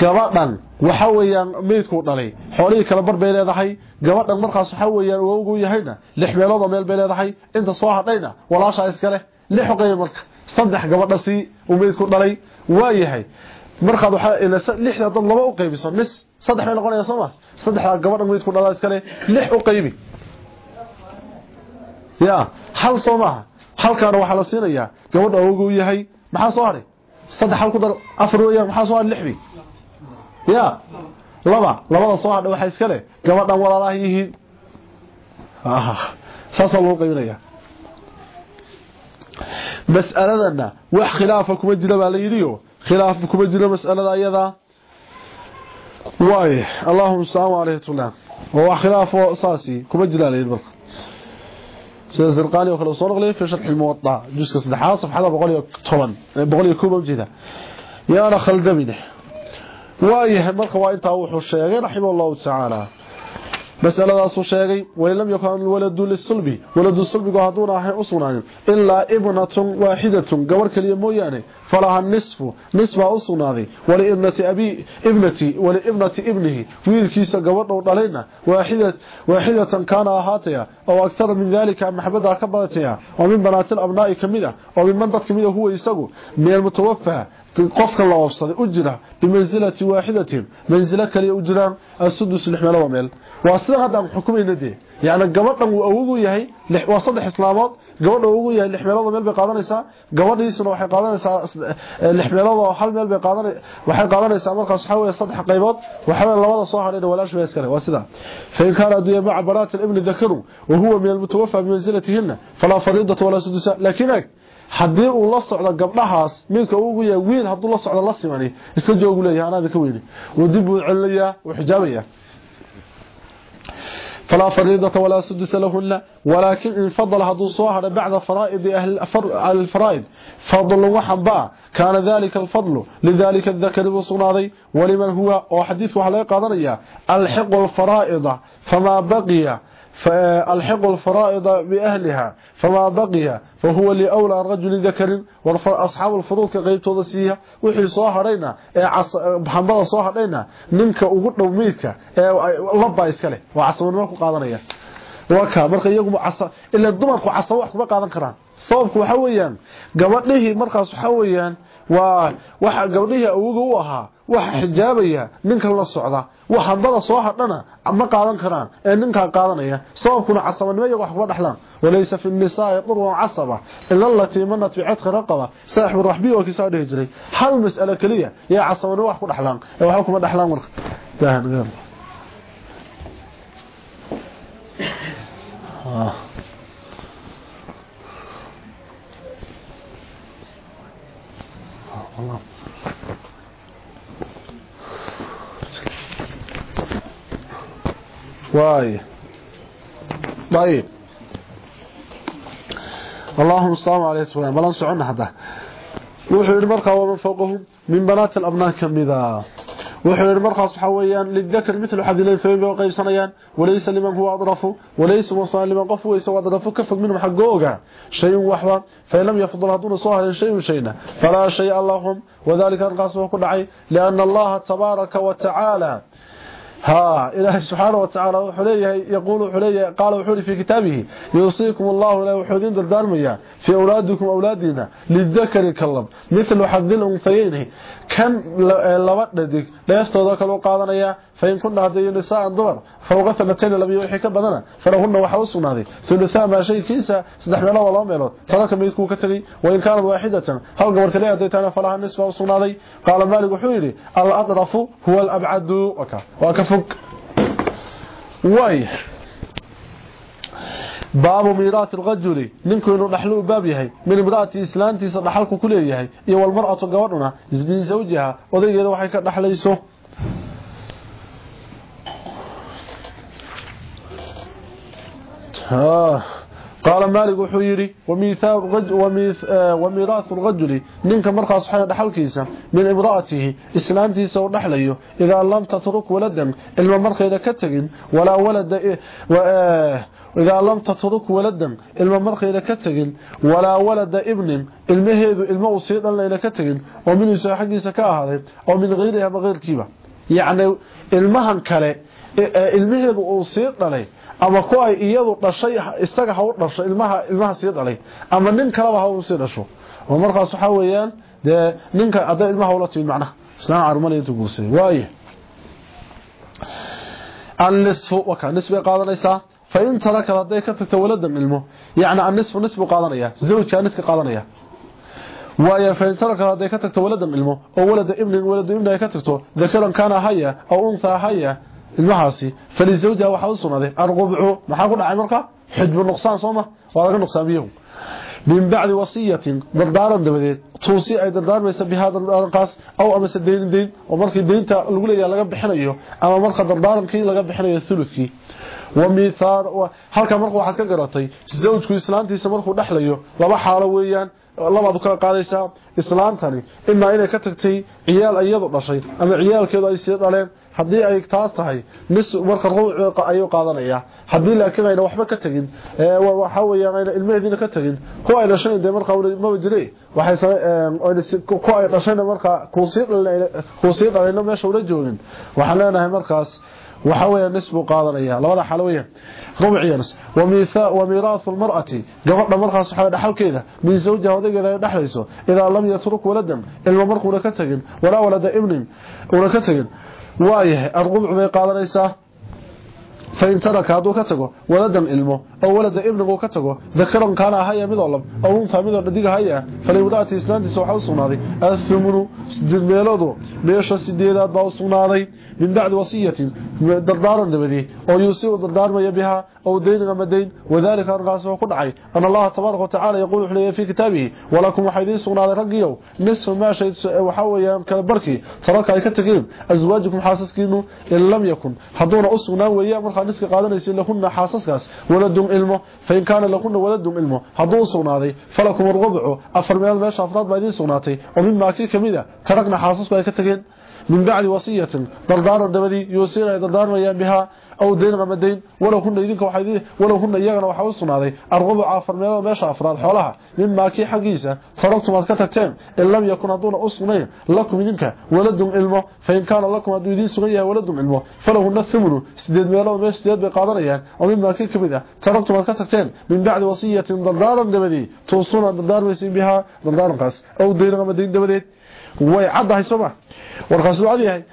gabadhan waxa weeyaan meydkuu dhalay xoolihii kala bar bay leedahay gabadhan markaas waxa weeyaan ugu yahayna lix meelood oo meel bay leedahay inta soo hadhayna walaashaa iska leh lix qeyb marka saddex gabadha si uu meydku dhalay waa yahay markaad waxa ila lixda dad laba u qaybiso nis saddex bay noqonaysaa soo ma? Saddexda gabadha meydku dhalay iska leh lix u qaybi. Ya hal soo maaha halkaana waxaa la siinayaa gabadha ugu yahay maxaa soo haray saddex hal ku afar weeyaan maxaa soo haray lixdii ya laba labada soo hadhay waxa iska leh gabadhan walaalaha yihiin. Saasaa loo qaybinaya. Mas'aladana wax khilaafa kuma jira baa la yidhiyo khilaaf kuma jiro mas'alada iyada? Waay allahum saamu alayhi tulaa waa khilaaf oo saasi kuma jira leeyahay marka sida sirqani oo kale soo noqlay fi sharh al-muwatta juska 3 safxada 110 110 jeeda yaana khaldamina waay marka waa inta wuxuu sheegay rahimahu allah ta'ala sulbiga haduna ahay usnaanin illa ibnatun wahidatun gabar kaliya mooyaane falaha nisfu nisba usnaaday wali ibnati abi ibnati wali ibnati ibnihi wiilkiisa gabadha u dhalayna waahidat waahidatan kana ahaataya aw akthar min dhalika mahbada ka badataya oo min banaat al-abnaa'i kamida oo min man dad kamida huwa isagu meel mutawaffa qofka la oofsaday u jira bimanzilati waahidatin manzila kaliya u jiraan asudus lixmalo meel waa sida hadda xukumayna de yaani gabadhan uu awoogu yahay waa saddex islaamood gabadha ugu yahay lix meelood meel bay qaadanaysaa gabadhiisuna waxay qaadanaysaa lix meelood oo hal meel bay qaadan waxay qaadanaysaa markaas waxa weeye saddex qaybood waxa weeye labada soo hadhay walaash bay iskale waa sida fa in kana adu ma'a barat al-ibn dhakaru wa huwa min al-mutawaffa bi manzilatihinna fala fariidatu wala sudusa laakiin haddii uu la socdo gabdhahaas midka ugu yahay wiil hadduu la socdo la simani iska joogu leeyahay anaada ka weyni uu dib u celinayaa uu xijaabaya فلا فريضة ولا سدس لهن ولكن إن فضل هذو صاهر بعد فرائض أهل الفرائض. فضل وحبا كان ذلك الفضل. لذلك الذكر والصناضي ولمن هو وحديث وحلقة قضرية الحق الفرائض فما بقي فالحق الفرائض بأهلها فما بقي فهو لأولى رجل ذكر وأصحاب الفروض كغيبتوda siiya wixii soo harayna ee baxambada soo hadhayna ninka ugu dhow meedka ee laba iska leh waa casabnimo ku qaadanaya waka marka iyagu casa ila dumarku casabo wax kuma qaadan karaan sababku waxa weeyaan gabadhihii markaas waxa weeyaan waa waxa gabadhihii awooga u ahaa waxa xijaabaya ninkan la socda bada soo hadhana ma qaadan karaan ee ninka qaadanaya sababkuna casabanimo iyo wax kuba dhaxlaan walaysa fi nisaa qurwa casaba illa allati manat fi adq raqaba saaxib rahbi oo kiisa dhihi jiray hal mas'ala kaliya ya casabanimo wax ku dhaxlaan ee waxa kuma dhaxlaan marka daahan gaar ah الله واي. طيب. اللهم صل على سيدنا بلان سكون هذا وحي المرقى ومن فوقهم. من بنات الأبناء كميدا وحير مرخا سحويان للذكر مثل حدين في قيسريان وليس لمن هو أضرف. وليس وصال لمن قف. وليس وضرف كف منهم حقوقا شيء وحوا فلم يفضل هذول صاهر شيء شينا فلا شيء اللهم. وذلك القاسم كدعي لأن الله تبارك وتعالى ها إله سبحانه وتعالى وحليه يقول حليه قال وحولي في كتابه يوصيكم الله لا وحودين دردارميا في أولادكم أولادنا للذكر كلب مثل حظ الأنثيين كان لبددك لا يستوى كلو قادنيا فإن كنا هذه نساء دمر فوق ثلاثين لم يوحي كبدنا فلهن وحا سنادي ثلثاء ما شيء كيسا صدح ميلو ولا ميلو ترك ميدكو كتغي وإن كانت واحدة. هل قبر كليه هديتانا فلها النسبة وسنادي قال مالك وحيري الأطرف هو الأبعد وكا وكفك. واي. باب ميراث الرجل نinku inuu dhaxlo baab yahay min imraati islaantiisa dhaxalku ku leeyahay iyo wal mar'atu gabadhuna isbiin zawjaha odaygeeda waxay ka dhaxlayso قال مالك وحو يري وميثاق وميراث الرجل نينك markaas waxa dhaxalkiisa min imraatihi islaantiisa oo dhaxlayo ida lam tatruk waladan ilma markayda ka tagin wala walada ida lam tatruk waladan ilma markayda ka tagin wala walada ibnin ilmaheedu ilma uu sii dhalayna ka tagin oo min xaqiisa ka ahaaday oo min qeyriha baqeyrkiiba yaani ilmahan kale ilmaheedu uu sii dhalay ama ku ay iyadu dhashay isaga ha u dhasho ilmaha ilmaha sii dhalay ama nin kaleba ha u sii dhasho oo markaas waxa weeyaan de ninka aday ilmaha ula timid macnaha islaan arman inta guursay waaye النصف وكان نسبة قادنيسا فإن ترك هذا كتبت ولدا علمه يعني النصف نسبة قادنيا زوج كان نسبة قادنيا waayo fain taraka haday ka tagto waladan ilmo oo walada ibnin walada ibn ay ka tagto dakaran kana haya aw untha haya ilmahaasi falizawja waxa uu sunaday arqubcu maxaa ku dhacay marka xidbu nuqsaan sooma waa laga nuqsaamiyo min bacdi wasiyatin dardaaran dabadeed tuusi ay dardaarmaysa bi hada qaas aw ama sadeyn deyn oo markii deynta lagu leeyahay laga bixinayo ama marka dardaarankii laga bixinayo وميثار halka marka waxaad ka garatay zawjku islaantiisa markuu dhaxlayo laba xaalo weeyaan labaad ka qaadaysaa islaantani ima inay ka tagtay ciyaal iyadu dhashay ama ciyaalkeedu ay sii dhaleen hadii ay taas tahay nis marka ruuc ayuu qaadanaya hadii laakiin ayna waxba ka tagin ee waxa weeyaan ilmaheedina ka tagin ku ay dhashay de marka ma jiray waxay ku ay dhashay marka ku sii ku sii dhaleen meesha ula joogin waxaan leenahay markaas waxa weeye nisbu qaadanaya labada xal weeye rubciyans wamitha wamirath almar'ati gabadha markaas waxa dhaxalkeeda min zawjaha odageeda ay dhaxlayso idaa lam yatruk waladan ilma markuu ka tagin walaa walada ibnin uu ka tagin waayahay arqubcu bay qaadanaysaa فإن ترك هذا كتغو ولدا أو ولد ابنه كتغو. ذكرا كان هيا مدولب أو أنثى مدول ديغ هيا. فليودات إسلامتي سو waxaa sugnaaday asmunu sidid meelodo meesha sideedaad baa sugnaaday min bacd wasiyatin dardaaran dabadi oo yuusiu dardaarmaya biha أو دين أما دين وذلك أرغاسه كدعي أن الله تبارك وتعالى يقول حلية في كتابه. ولكم وحيدين سغنا رقيو. نصف ما شيء وحاويا كالبركي. ترك أي كتقين أزواجكم حاسسكين إن لم يكن. حضون أسغنا ويا مرخى نسك قادنا يسين لهن حاسسكاس علمه فإن كان لهن ولدهم علمه حضون سغنا فلكم الربع. أفرميان ماشا أفراد بايدين سغناتي ومما كي كميدا تركنا حاسس بأي كتقين من بعد وصية دردار الدبدي يوسير دردار ويان بها. أو دين أما دين ولو كنا يدينك وحيدين ولو كنا إياغنا وحاول الصناعي أرغب عافر ميلا ماشا أفراد حولها. مما كي حقيسة فرقتم الكتكتين إن لم يكن أدون أصنعي لكم منك ولدهم علمه فإن كان لكم أدو يدين سغيها ولدهم علمه فلهن الثمن سديد ميلا وماش سديد بقادريا. ومما كي كبدا تركتم الكتكتين من بعد وصية دردارا دبدي. توصون دردار ويسين بها دردارا قاس. أو دين أما دين دبدي way caddahay soo ma warkaas uu cad yahay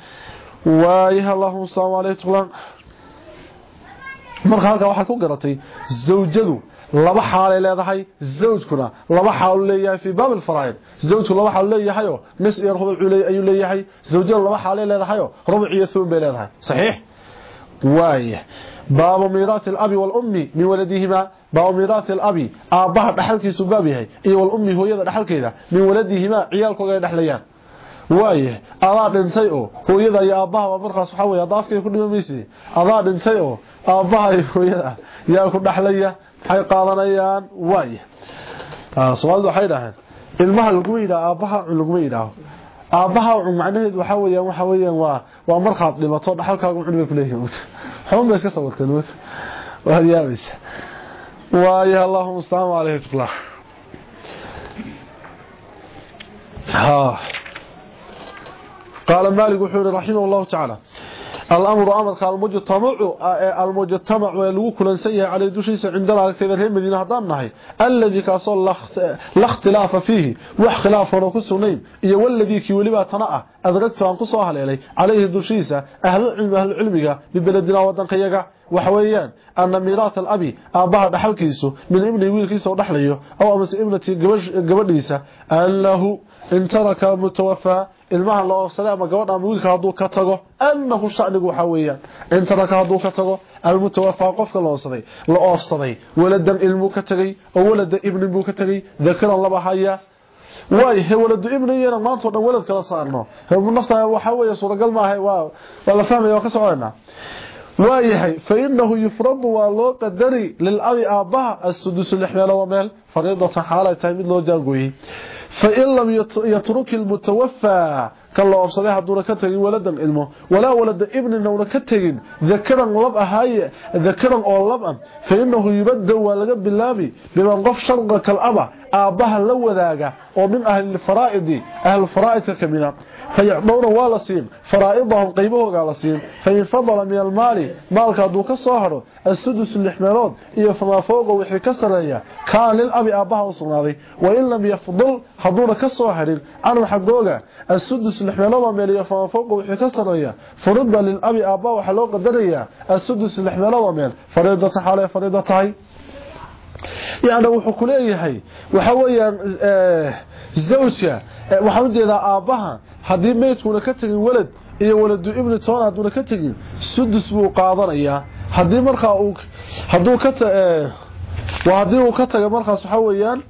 waayaha allahuma salaamu calaykum marka halkaa waxaad ku garatay zawjadu laba xaalay leedahay zawjkuna laba xaal leeyahay fi baab al-faraa'id zawjku laba xaal leeyahay nis iyo rubuc ayuu leeyahay zawjadu laba xaal leedahay oo rubuc iyo thumn bay leedahay saxiix waaya baab miirath al-abi wal-ummi min waladihima baab miirath al-abi aabaha dhaxalkiisu baab yahay iyo wal-ummi hooyada dhaxalkeeda min waladihima ciyaalkooda ay dhaxlayaan waaye adaa dhintay oo hooyada iyo aabbaha markaas waxa weeye adaafkay ku dhimamaysi adaa dhintay oo aabbaha iyo hooyada yaa ku dhaxlaya maxay qaadanayaan waaye soomaalidu waxay dhaaheen ilmaha laguma yidhaha aabbaha laguma yidhaaho aabbaha macnaheedu waxa weeyaan waxa weeyaan waa waa markaad dhimato dhaxalkaagu cunug bay kuleeyihiin xubun bay iska sawirteen waa yaabaysa waaye allahuma salaamu calayhi ha قال مالك وحوري رحمه الله تعالى الأمر أمر قال المجتمع المجتمع ولو كلنسيه على دوشيس عندنا على كتير مدينة هدامناهي الذي كاسول لا اختلاف فيه واختلاف ونكسونين iyo والذي كي ولبا تنaa adragta aan ku soo haleelay عليه دوشيسا أهل العلم أهل العلمiga ببلدنا ودنقيga waxweeyaan anna miiraat al-abi aabaha dhaxalkiisu min ibni wiilkiisa oo dhaxlayo aw amase ibnati gabadhiisa annahu intaraka mutawaffa ilmaha la oofsaday ama gabadha ama wiilka ka tago annahu shanigu waxaa weeyaan. Intaraka hadduu ka tago almutawafaa qofka la oofsaday la oofsaday. Waladan ilmuu ka tegay oo walada ibnin buu ka tegay dakaran laba haya. Waay he waladu ibniyana maantao dhan walad kala saarno. Nafta waxaa weeye suuragal maaha waa la fahmaya waa ka soconaa waayahay fainahu yufradu waa loo qadari lilabi aabbaha asudus lixmeelo waa meel fariidatan xaalay tahay mid loo jaangooyey فإن لم يترك المتوفى قال الله دون كتغي ولدا إلمه ولا ولد ابن نون كتغي ذكرا لبأ هاي ذكرا أو فإنه يبدو ولد بالله بمن قف شرقك الأبع آبها اللوذاق ومن أهل الفرائد أهل الفرائد كمنا min ahlilfaraa'idi ahlulfaraa'idka ka mida fayacdowna waa la siin faraa'idahum qaybahoogaa la siin fain fadala min almaali maalka hadduu ka soo hadho asudus lix meelood iyo famaa fooqa wixii ka sareeya kaana lilabi aabbaha u sugnaaday wain lam yafdul hadduuna ka soo hadhin canhu xaggooga asudus lix meeloodoo meel iyo famaa fooqa waxaa yani wuxuu ku leeyahay waxa weeyaan zawjka waxaan ujeedaa aabbaha haddii meydkuuna ka tegin walad iyo waladu ibni toona hadduuna ka tegin sudus buu qaadanayaa haddii markaa uu hadduu ka waa haddii uu ka tago markaas waxa weeyaan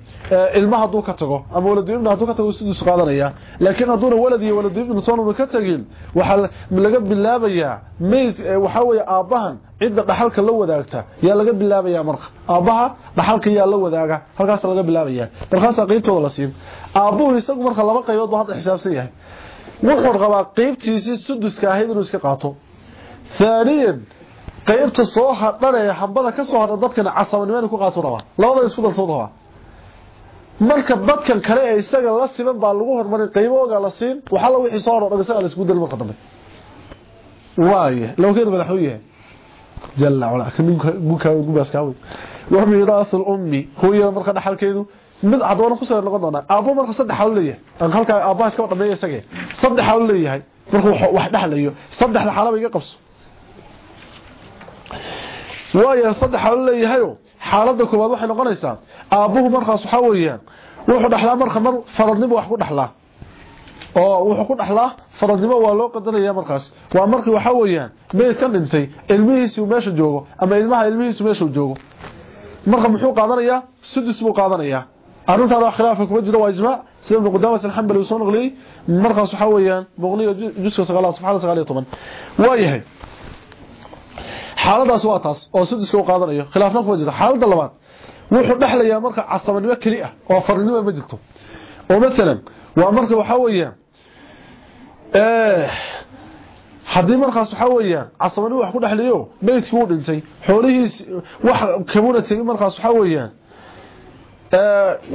ilma hadduu ka tago ama waladu ibni hadduu ka tago sudus qaadanaya. Laakiin hadduuna walad iyo waladu ibni toona ka tagin waxaa laga bilaabayaa meyd waxa weeye aabbahan cidda dhaxalka la wadaagta yaa laga bilaabaya marka. Aabbaha dhaxalka yaa la wadaaga halkaas laga bilaabaya. Markaas qaybtooda la siin. Aabbuhu isagu marka laba qaybood buu hadda xisaabsan yahay. Wuxuu qabaa qaybtiisii suduska ahayd inuu iska qaato. Thaniyan qaybta soo hadhanaya xambada ka soo hadhan dadkan casabanimo ku qaatuu rabaa labada isku dalsau rabaa marka dadkan kale ee isaga la siman baa lagu hormarin qaybo ogaa la siin waxaa la wixii soo haro la isku dal marka waaye law keenu madaxuu yahay. Jalla wala kaminka buka gubaas kaawi wa miraasul ummi hooyo marka dhaxalkeedu mid cadwana ku soo noqon doona. Aabo marka saddex hawl leeyahay. Aan halka aabaha iska dhameeyay isaga saddex hawl leeyahay. Marka wax dhaxlayo saddexda xalaba iga qabso waayo saddex xawl leeyahay. Xaaladda koobaad waxay noqonaysaa aabuhu markaas waxa weeyaan wuxuu dhaxlaa marka mar faradnimo wax ku dhaxlaa. Oo wuxuu ku dhaxlaa faradnimo waa loo qadaraya markaas. Waa markii waxa weeyaan meed ka dhintay ilmihiisu meesha joogo ama ilmaha ilmihiisu meesha joogo. Marka muxuu qaadanayaa? Sudus buu qaadanayaa. Arrintan wax khilaaf kuma jiro waa ijmaac sida ibn qudamah al-hanbali soo noqliyay markaas waxa weeyaan boqoliyo juska sagaalaad subxaana sagaal iyo toban. Waa yahay xaaladaas waa taas oo suduska uu qaadanayo khilaafna kuma jiro xaaladda labaad wuxuu dhaxlayaa marka casabanimo keli ah oo faradnimo ma jirto. Oo masalan waa marka waxa weeyaan haddii markaas waxa weeyaan casabani wax ku dhaxliyo meydkii uu dhintay xoolihiis wax kamuna tegin markaas waxa weeyaan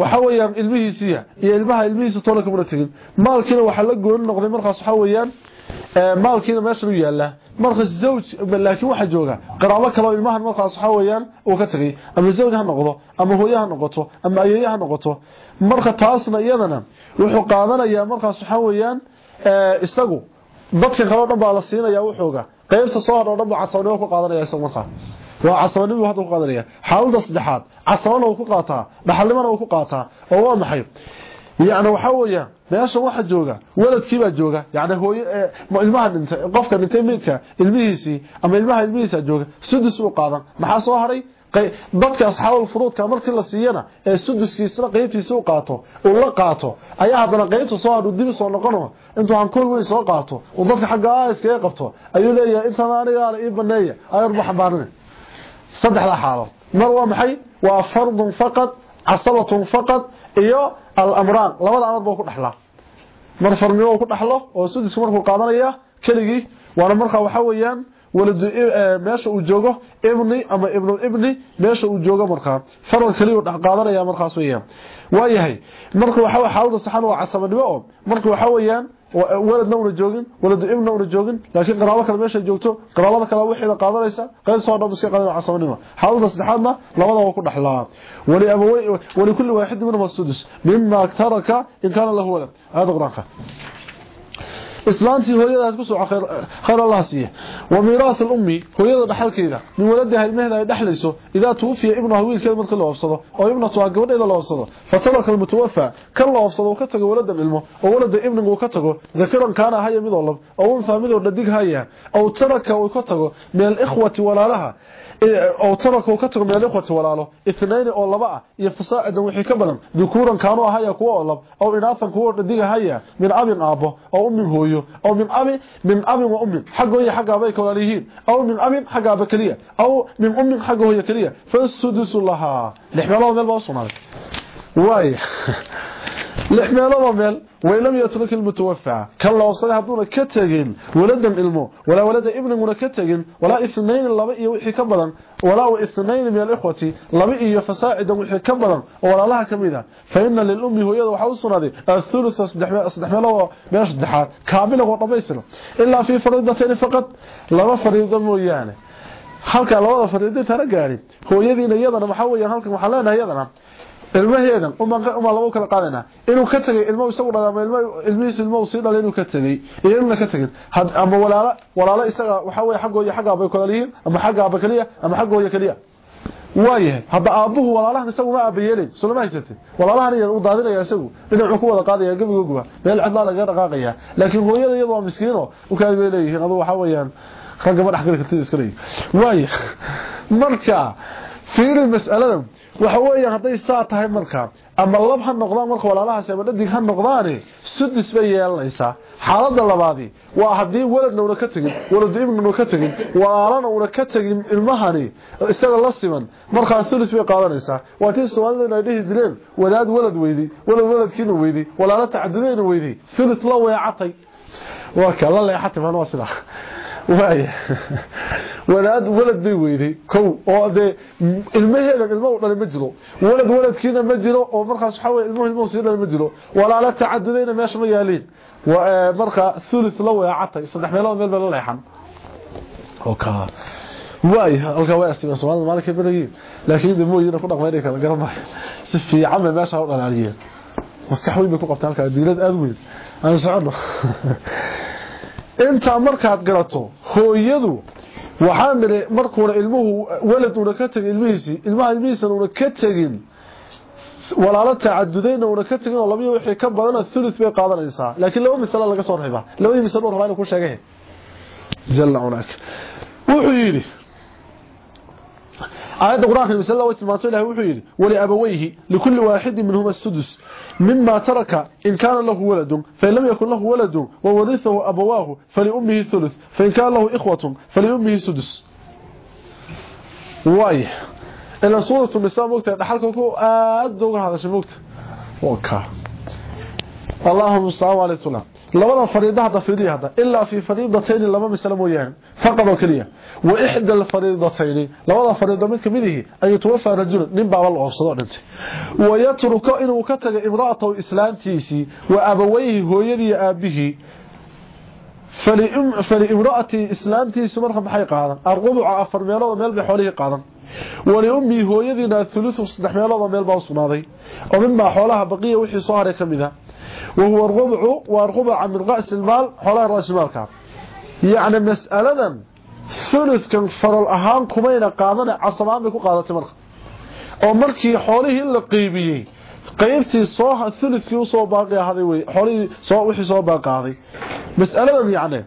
waxa weeyaan ilmihiisiya iyo ilmaha ilmihiisa toona kamuna tegin. Maalkiina waxaa la gooni noqday markaas waxa weeyaan maalkiina meesha u yaalla marka zawj laakiin waxa jooga qaraabo kale ilmahan markaas waxa weeyaan uu ka tagay ama zawj ha noqdo ama hooyo ha noqoto ama ayeeyo ha noqoto. Marka taasna iyadana wuxuu qaadanayaa markaas waxa weeyaan isagu dadka kale dhan baa la siinaya wuxuuga qaybta soo hadho dhan baa casawnimo ku qaadanaya isagoo markaa. Waa casawnimo hadda ku qaadanaya xaalada saddexaad casawna uu ku qaataa dhaxalnimona uu ku qaataa oo waa maxay يعني waxa weeyaan meesha waxa jooga waladkii baa jooga yani hooyo ilmaha dhintay qofka dhintay midka ilmihiisi ama ilmaha ilmihiisa jooga sudus uu qaadan maxaa soo haray dadka asxaabul furuudka markii la siiyana ee suduskiisana qaybtiisa uu qaato uu la qaato ayaa hadana qaybta soo hadhu dib soo noqono intuu aan kul weyn soo qaato uu dadka xagga iskaga qabto ayuu leeyahay intaan aniga ii baneeya ayar ma xambaarin saddexda xaalo mar waa maxay waa fardun faqad casabatun faqad iyo al-amraan labada amar buu ku dhaxlaa. Mar farnimo ku dhaxlo oo sudis markuu qaadanaya keligii waana marka waxa weeyaan walad meesha uu joogo ibni ama ibnu ibni meesha uu joogo markaa faral kaliya uu qaadanaya markaas weeyaan. Waayahay marka waxa xaalada saxan waa casabanimo oo marka waxa weeyaan ولد نور جوجن ولد ابن نور جوجن لكن قرابه كلمه شي جوجتو قرابه كلمه وخي لا قادليسا قيل سو دبسي قادل عصمنما حالده سدحدنا لبدوا كو دخلا ولي أبوي ولي كل واحد منهم السدس مما اكترك ان كان له ولد هذا قرانخه islaantii hooyadaas ku soo khayr Allah siiye wa miiraas al-ummi hooyada dhaxalkeeda min waladaha ilmaheeda ay dhaxlayso idaa tuufiya ibnaha wiilkeeda marka la oofsado oo ibnatu gabadheeda la oofsado fataraka al-mutawaffa kan la oofsado ka tago waladan ilmo oo walada ibnigu ka tago dakaran kaana haya mid olab oo unfa mid oo dhadig haya oo taraka uu ka tago meel ikhwati walaalaha oo taraka ka tago meel ikhwati walaalo ithnayn oo laba ah iyo fasaacidan wixii ka badan dukuuran kaanu ahaya kuwa oo inaafan kuwa dhadig haya min abin aabo oo ummin hooyo ويو أو من ابي من ابي وامي حقه حق ابيك ولاليهين أو من ابي حق ابيك ليه أو من امي حقه هي كريه فالسدس لها لحمله ما بوصلنا واي. لحمالا مميل ولم يترك المتوفع كلا وصلها دون كتاقين ولدا علمه ولا ولد ابن من كتاقين ولا اثنين اللبئي وحي كبرا ولا اثنين من الإخوة لبئي فساعدا وحي كبرا ولا لها كميدا فإن للأم هو يدو حوصنا دي. الثلثة لحمالا ميرش الدحاة كابلة وطبيسنا إلا في فريضتين فقط لما فريد المويانة halka loo fadhiiday taragaarid hooyadii iyadana waxa يدنا halka waxa leenahay iyadana ilmaheedan uma laba kala qaadana inuu ka tagay ilmo isagu dhalay ama ilmo ilmihiis ilmo si dhalay inuu ka tagay iyo inuu ka had ama walaala walaala isaga waxa way xaqooya xaqa bay kala leeyihiin ama xaqa ba kaliya ama xaqooya kaliya waayahay hadda aabuhu walaalahan isagu ma aabayeelay sulama haysatay walaalahan iyo u daadinaya isagu dhinacu ku wada qaadaya gabiga guba meel cidla laga dhaqaaqaya laakiin hooyada iyadoo waa miskiino u ka leeyihiin adu waxa weeyaan ragga ma dhaxgal kartid iska leeyahay waay marka fiiri mas'aladan waxa weeyaan haday saa tahay marka ama lab ha noqdaan marka walaalahaas ama dhadig ha noqdaan sudus bay yeelanaysaa xaalada labaadi waa hadii waladna uu ka tagin walad ibnu ka tagin walaalana uu ka tagin ilmahani isaga la siman marka sudus bay qaadanaysaa waa tii Soomaalida ay dhihi jireen wadaad walad weeydi walad waladkiina weeydi walaala tacadudayna weeydi sudus la weecatay waa kala leexatay ma sida waay walaad walad bay weyday kow oo de ilmaheeda ilmo u dhalay ma jiro walad waladkiina ma jiro oo markaas waxa weey ilmuhu ilmuhu sii dhalay ma jiro walaala tacadudayna meesha ma yaaliin marka thuluth la weecatay saddex meelood meel baa la leexan oka waay halka waa asii Soomaaliya maalinka barayay laakiin de mooyina ku dhaqmeeyay kala garamay si fiican meesha u dhalaaliyeen maskaxway bay ku qabtaan halka diilad aad weyn aan socono inta markaad garato hooyadu waxaa mire markuuna ilmuhu walad una ka tagin ilmihiisi ilmaha ilmihiisana una ka tagin walaalo tacadudayna una ka tagin oo labiyo ka badana thuluth bay qaadanaysaa. Laakiin laba misalo laga soo reebaa. Labadii misalo rabaa inuu ku sheegay jalla unak wuxuu yidhi آيات القرآن المسألة الله وتماته له وحيد ولأبويه لكل واحد منهما السدس. مما ترك إن كان له ولد فإن لم يكن له ولد وورثه أبواه فلأمه الثلث. فإن كان له إخوة فلأمه السدس. واي. إلا صورة النساء مكتة نحلكم أدوغ هذا شيء مكتة وكا. اللهم صل على سيدنا لولا فريضة تفيدي هذا. إلا في فريضتين لما مسلمو يهم فقط وكلية. واحد الفريضتين. لولا فريضة من كميده اي توفى رجل من بعض الاوسدو دنت ويترك انه كتغ امرأته اسلامتيسي وأبويه هويدي أبيه. فلام إسلام تيسي مره بحي قادن ارقب أفر ميلود ميل بخوليه قادن ولأمي هويدينا ثلث صدخ ميلود ميل باوسناده ومن بعض خولها بقية وخي سواره كميدة. وهو الربع والربع من رأس المال حول رأس المالك يعني مسألة ثلث كان فر الأهام كمين قادنا عصمان بكو قادة مرق ومركي حوله اللقيبي قيبتي صوح الثلث كيو صوح باقي هذي حولي صوح وحي صوح باقي هذي مسألة يعني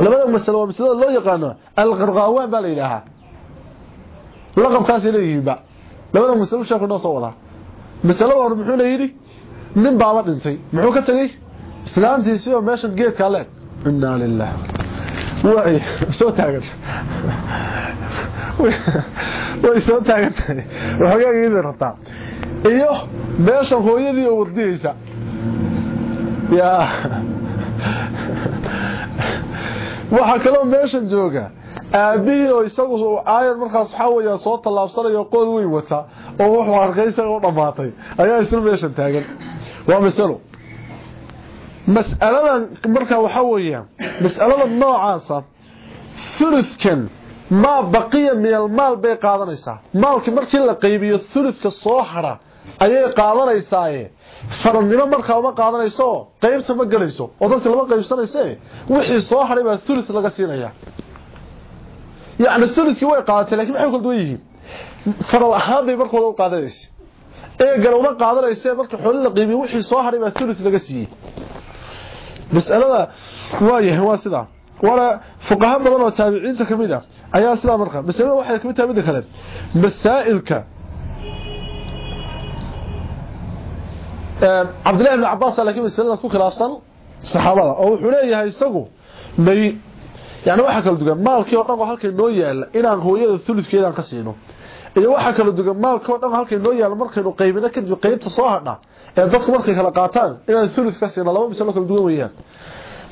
لما لو مسألة ومسألة لو يقانا الغرغاوة بالي لها لقب كاس ليه بقى لما لو مسألة وشاكو نصولها مسألة ورمحو ليه nin baaba dhintay. Muxuu ka tegey? Islaantiisii oo meeshan geedkaa leeg. Inaa lilah way soo taagan. Way soo taagan tahay. Waxoogaagaiday rabtaa. Iyo meeshan hooyadii oo wardiyeysa ya waxaa kaloo meeshan jooga. Aabihii oo isagu aayar markaas waxaa weya soo tallaabsanayo qood weyn wata. Oo wuxuu arkay isaga u dhammaatay. Ayaa isla meeshan taagan waa masalo mas'aladan markaa waxaa weeya mas'alada noocaasa thulufkan maa baqiya min almaal bay qaadanaysaa. Maalkii markii la qaybiyo thulufka soo hadha ayay qaadanaysaaye farannimo markaa uma qaadanayso qaybta ma gelayso oo dadka lama qaybsanayse wixii soo hadhay baa thuluth laga siinaya yacni thuluthkii way qaadatay laakiin maxay kala duwan yihiin? Faral ahaan bay markooda u qaadanaysa eegana uma qaadanayse marka xooli la qiimiyo wixii soo hadhay baa thuluth laga siiyey mas'alada waayahay waa sidaa waana fuqaha badan oo taabiciinta ka mid ah ayaa sidaa marka masalada waxay kamid tahay midda kale masaa'ilka cabdillahi ibn cabbaas laakiin masalada ku khilaafsan saxaabada oo wuxuu leeyahay isagu may yani waxaa kala dugan maalkii oo dhan oo halkay noo yaala inaan hooyada thuludkeedaan ka siino iyo waxaa kala dugan maalkii oo dhan halkay noo yaala markaynu qaybino kadib qaybta soo hadha ee dadku markay kala qaataan inaan thulud ka siino laba misalo kala duwan weeyaan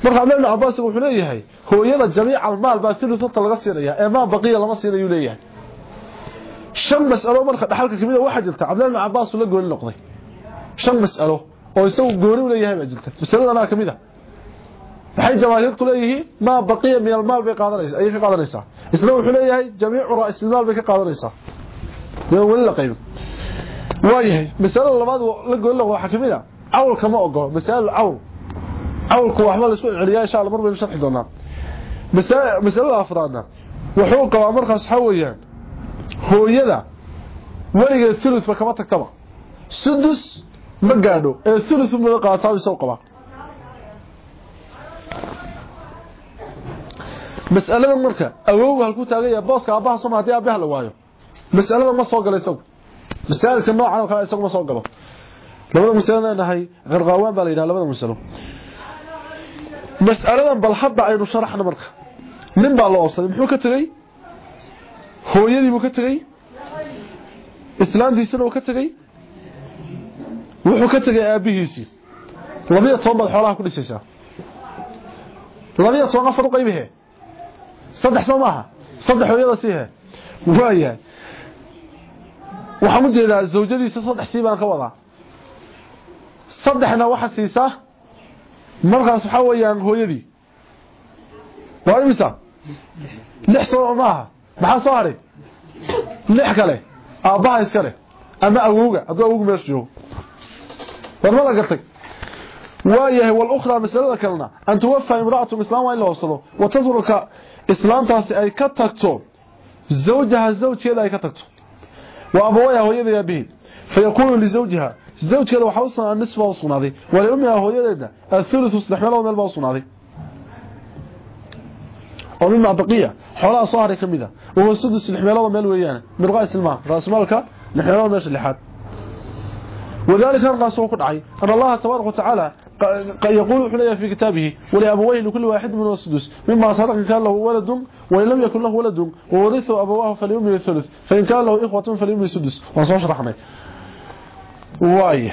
marka cabdillahi ibn cabbaas wuxuu leeyahay hooyada jamiica almaal baa thulud horta laga siinaya ee maal baqiya lama siinayu leeyahay shan mas'alo marka dhaxalka kamid waxaa jirta cabdillahi ibn cabbaas la gooni noqday shan mas'alo oo isagu gooni u leeyahay baa jirta masaladana kamid ah waxay jamaahiirtu leeyihiin ma baqiya min almaal bay qaadanaysaa ayay ka qaadanaysaa isna wuxuu leeyahay jamiicu ra'is maal bay ka qaadanaysaa weli la qaybo. Waayahay masalada labaad la goolin waxaa ka mid a. Cawlka ma ogolo masaladu cawl. Cawlku waxba la isku celiyaa insha allah mar baynu sharxi doonaa masalada afraadna. Wuxuu qabaa markaas waxaa weeyaan hooyada weligeed thulutba kama tagtaba sudus ma gaadho. Ee thulutu mada qaataa isaw qabaa. Mas'aladan marka awowga halkuu taagan booska aabbaha soma haddii aabbaha la waayo mas'alada ma soo galay isagu. Mas'alka noocan oo kale isagu ma soo galo. Labada mas'alada nahay qarqaawaan baa la labada mas'alo. Mas'aladan bal hadda aynu sharaxna marka. Nin baa loo oosay muxuu ka tagay hooyadii buu ka tagay islaantiisana uu ka tagay wuxuu ka tagay aabihiisii labiyo toban baad xoolaha ku dhisaysaa. Labiyo toban afar u qaybihe saddex soo maaha saddex hooyada siihe waayahay waxaan u jeedaa zawjadiisa saddex sii baan ka wadaa saddexna waxaad siisaa markaas waxaa weeyaan hooyadii waa imisa lix soo maaha maxaa soo hadhay lix kale aabbaha iska leh ama awowga hadduu awowga meesha joogo warma la gartay waayahay walukhraa masalada kalena an tuwafa imra'atu islaam waa in la hoosado wa tatruka islaamtaasi ay ka tagto zawjaha zawjkeeda ay ka tagto وابويا هويديا بي فيقول لزوجها زوجك لو حوصل النصف وصنادي ولامي هويديدا الثلث استحملوا من الباصنادي قولوا معتقيه حولا صار كميده وهو السدس الحملوا ميل ويانا من راس الماء راس مالك نحيروا ماشي لحد وذلك سوق قدعي ان الله تبارك وتعالى يقول حليه في كتابه ولأبويه لكل واحد من السدس مما ترك كان له ولد وان لم يكن له ولد وورثه أبواه فليؤمن الثلث فإن كان له إخوة فليؤمن السدس. وصوش رحمه واي.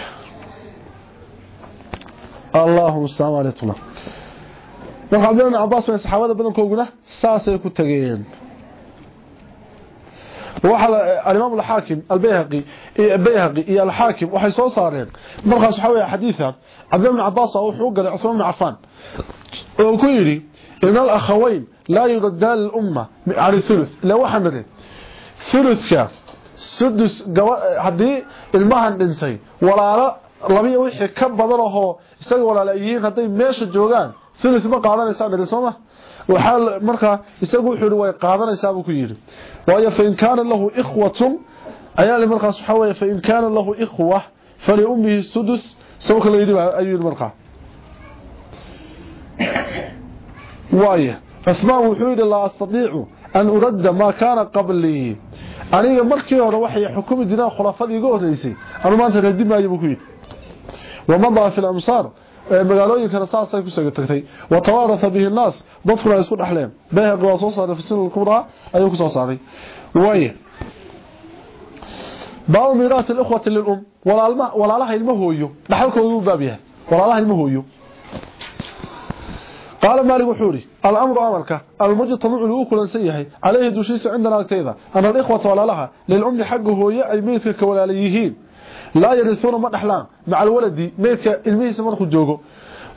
اللهم السلام عليكم. وقبلنا عباس من الصحابة بدن كوغنا ساسay ku waxa al-imam al-hakim al-bayhaqi al-bayhaqi iyo al-hakim waxay soo saareen markaas waxa weeye xadiisa ibn Abbas oo wuxuu galay Uthman ibn Affan oo ku yiri in al-akhawayn la yuraddan al-umma ala thuluth la waxa nare thuluthka sudus haddii ilmahan dhintay walaalo labiyo wixii ka badan oo isaga walaalayiin haday meesha joogaan sulus ma qaadanaysaa dhiri sooma waxaa markaa isagu wuxuu way qaadanaysaa buu ku yidhi waayo fain kaana lahu ikhwatun ayaa li markaas waxaa weeye fain kaana lahu ikhwa faliummihi sudus sawka la yidhi ayuu yidhi markaa waaye cusmaan wuxuu yidhi laa astatiicu an uradda maa kaana qablii aniga markii hore waxay xukumi jireen khulafadii iga horreysay anu maanta radi maayo buu ku yidhi wamadaa fi lamsaar magaalooyinkana saasay kusoo tagtay watawaaratha bihi nnaas dadkuna isku dhexleen bayhaqi waa soo saaray fi sunan kubraa ayuu ku soo saaray waaye baabu miiraati alikhwati lilum walaalaha ilma hooyo dhaxalkoodu baab yahay walaalaha ilma hooyo قال مالك وحوري الأمر أمرك المجتمع له كلن سيهي عليه دوشيس عندنا أكتيدا أن الإخوة ولا لها للأم حقه هو أي ميتك لا يرثون ما أحلام. مع الولد ميتك الميس مرخو جوغو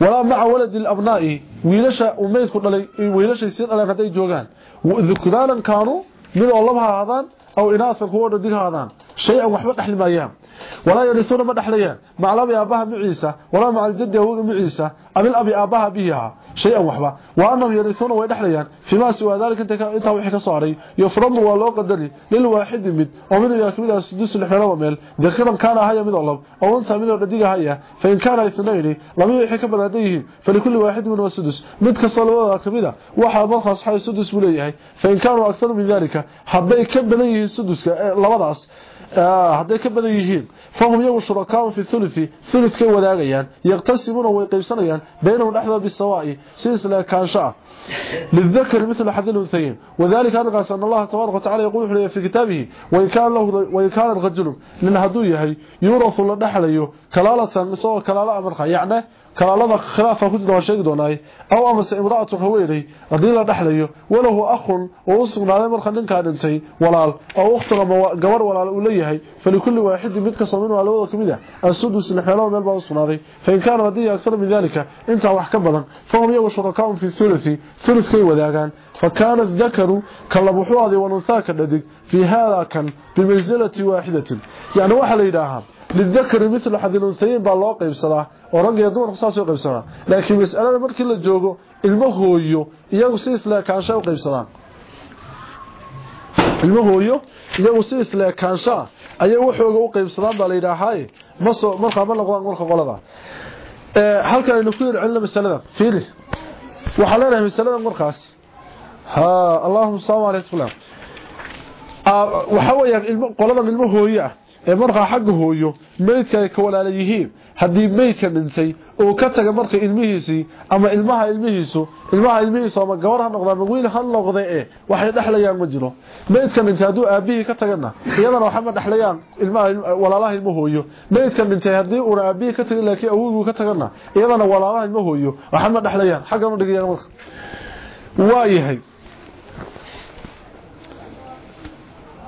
ولا مع ولد الأبناء ويلشا وميتك ويلشا يسير على غدي جوغان وذكرانا كانوا من الله هذا أو إناثا هو رديك هذا شيئا وحبا دحل مايام ولا يرثون ما دحليان مع الأبي أباها معيسى ولا مع الجد هو معيسى أم الأبي أباها بيها. شيئا وحبا. وأنهم يرثون ويدحليان فيما سوى ذلك انت انت وحي كصاري يفرض ولو قدري للواحد مد ومن يكمل السدس الحرام وميل ذكرا كان هيا من الله. أو أنت من رديك هيا. فإن كان اثنين لم يحي كبلاديه فلكل واحد من السدس. مد كصلوات كبيرة وحا مرخص حي السدس وليه فإن كانوا أكثر من ذلك حبي كبليه السدس. لبضعص آه، هذيك بده يجيب. فهم يوم شركاء في الثلث ثلث كي وداغيان يقتسمون ويقيسنيان بينهم احد بالسوائي سلسلة كان شاء للذكر مثل احد الأنثيين. وذلك أن الله تبارك وتعالى يقول في كتابه وإن كان له وإن كان رجل لنهدو يحيى يعني يورث لدخليو كلالة سن سو كلالة أمرخة. يعني كلالة خلافة كجد وشيك دوناي. أو أمس امرأة هويني رضي دحليه وله أخ وأصغنا على مرخا ننكا دنتي ولال أو أخت قبر ولال أوليه فلكل واحد منك صمينه على وضع كميدة السدس نحيلاه من البعض الصناري فإن كان رضي أكثر من ذلك إنت وحكا بدن فهم يو شركاء في الثلث. ثلث كي وداغان فكان الذكر كاللبحوض ونثاك الذي في هذا كان بمنزلة واحدة. يعني واحد lidakari mitlu xadiluntayin baa loo qaybsadaa oo raggiyo dumarku saasuu qaybsadaa laakiin mas'alada markii la joogo ilmo hooyo iyagu si isleekaansha u qaybsadaan ilmo hooyo iyagu si isleekaanshaa ayay waxooga u qaybsadaan baa la yidhaahaaye maso markaa ma noqdaan marka qolada halkan aynu ku yircelino masalada fiili waxaa leenahay masalada markaas ha allahuma salamu aleyh waxa weeyaa ilmo qoladan ilmo hooyo ah ee markaa xagga hooyo meydka ay ka walaala haddii haddii dhintay uu ka taga marka ilmihiisii ama ilmaha ilmihiisu ilmaha ilmihiisu ama gabar ha noqda ama wiil ha noqda e waxay dhexlayaan ma jiro. Meydka dhintay haduu aabihii ka tagana iyadana waxama dhexlayaan walaalaha ilma hooyo. Meydka dhintay haddii uuna aabihii ka tagin laakiin awowguu ka tagana iyadana walaalaha ilma hooyo. Waxama dhexlayaan. Xaggama dhigayaan marka. Waayahay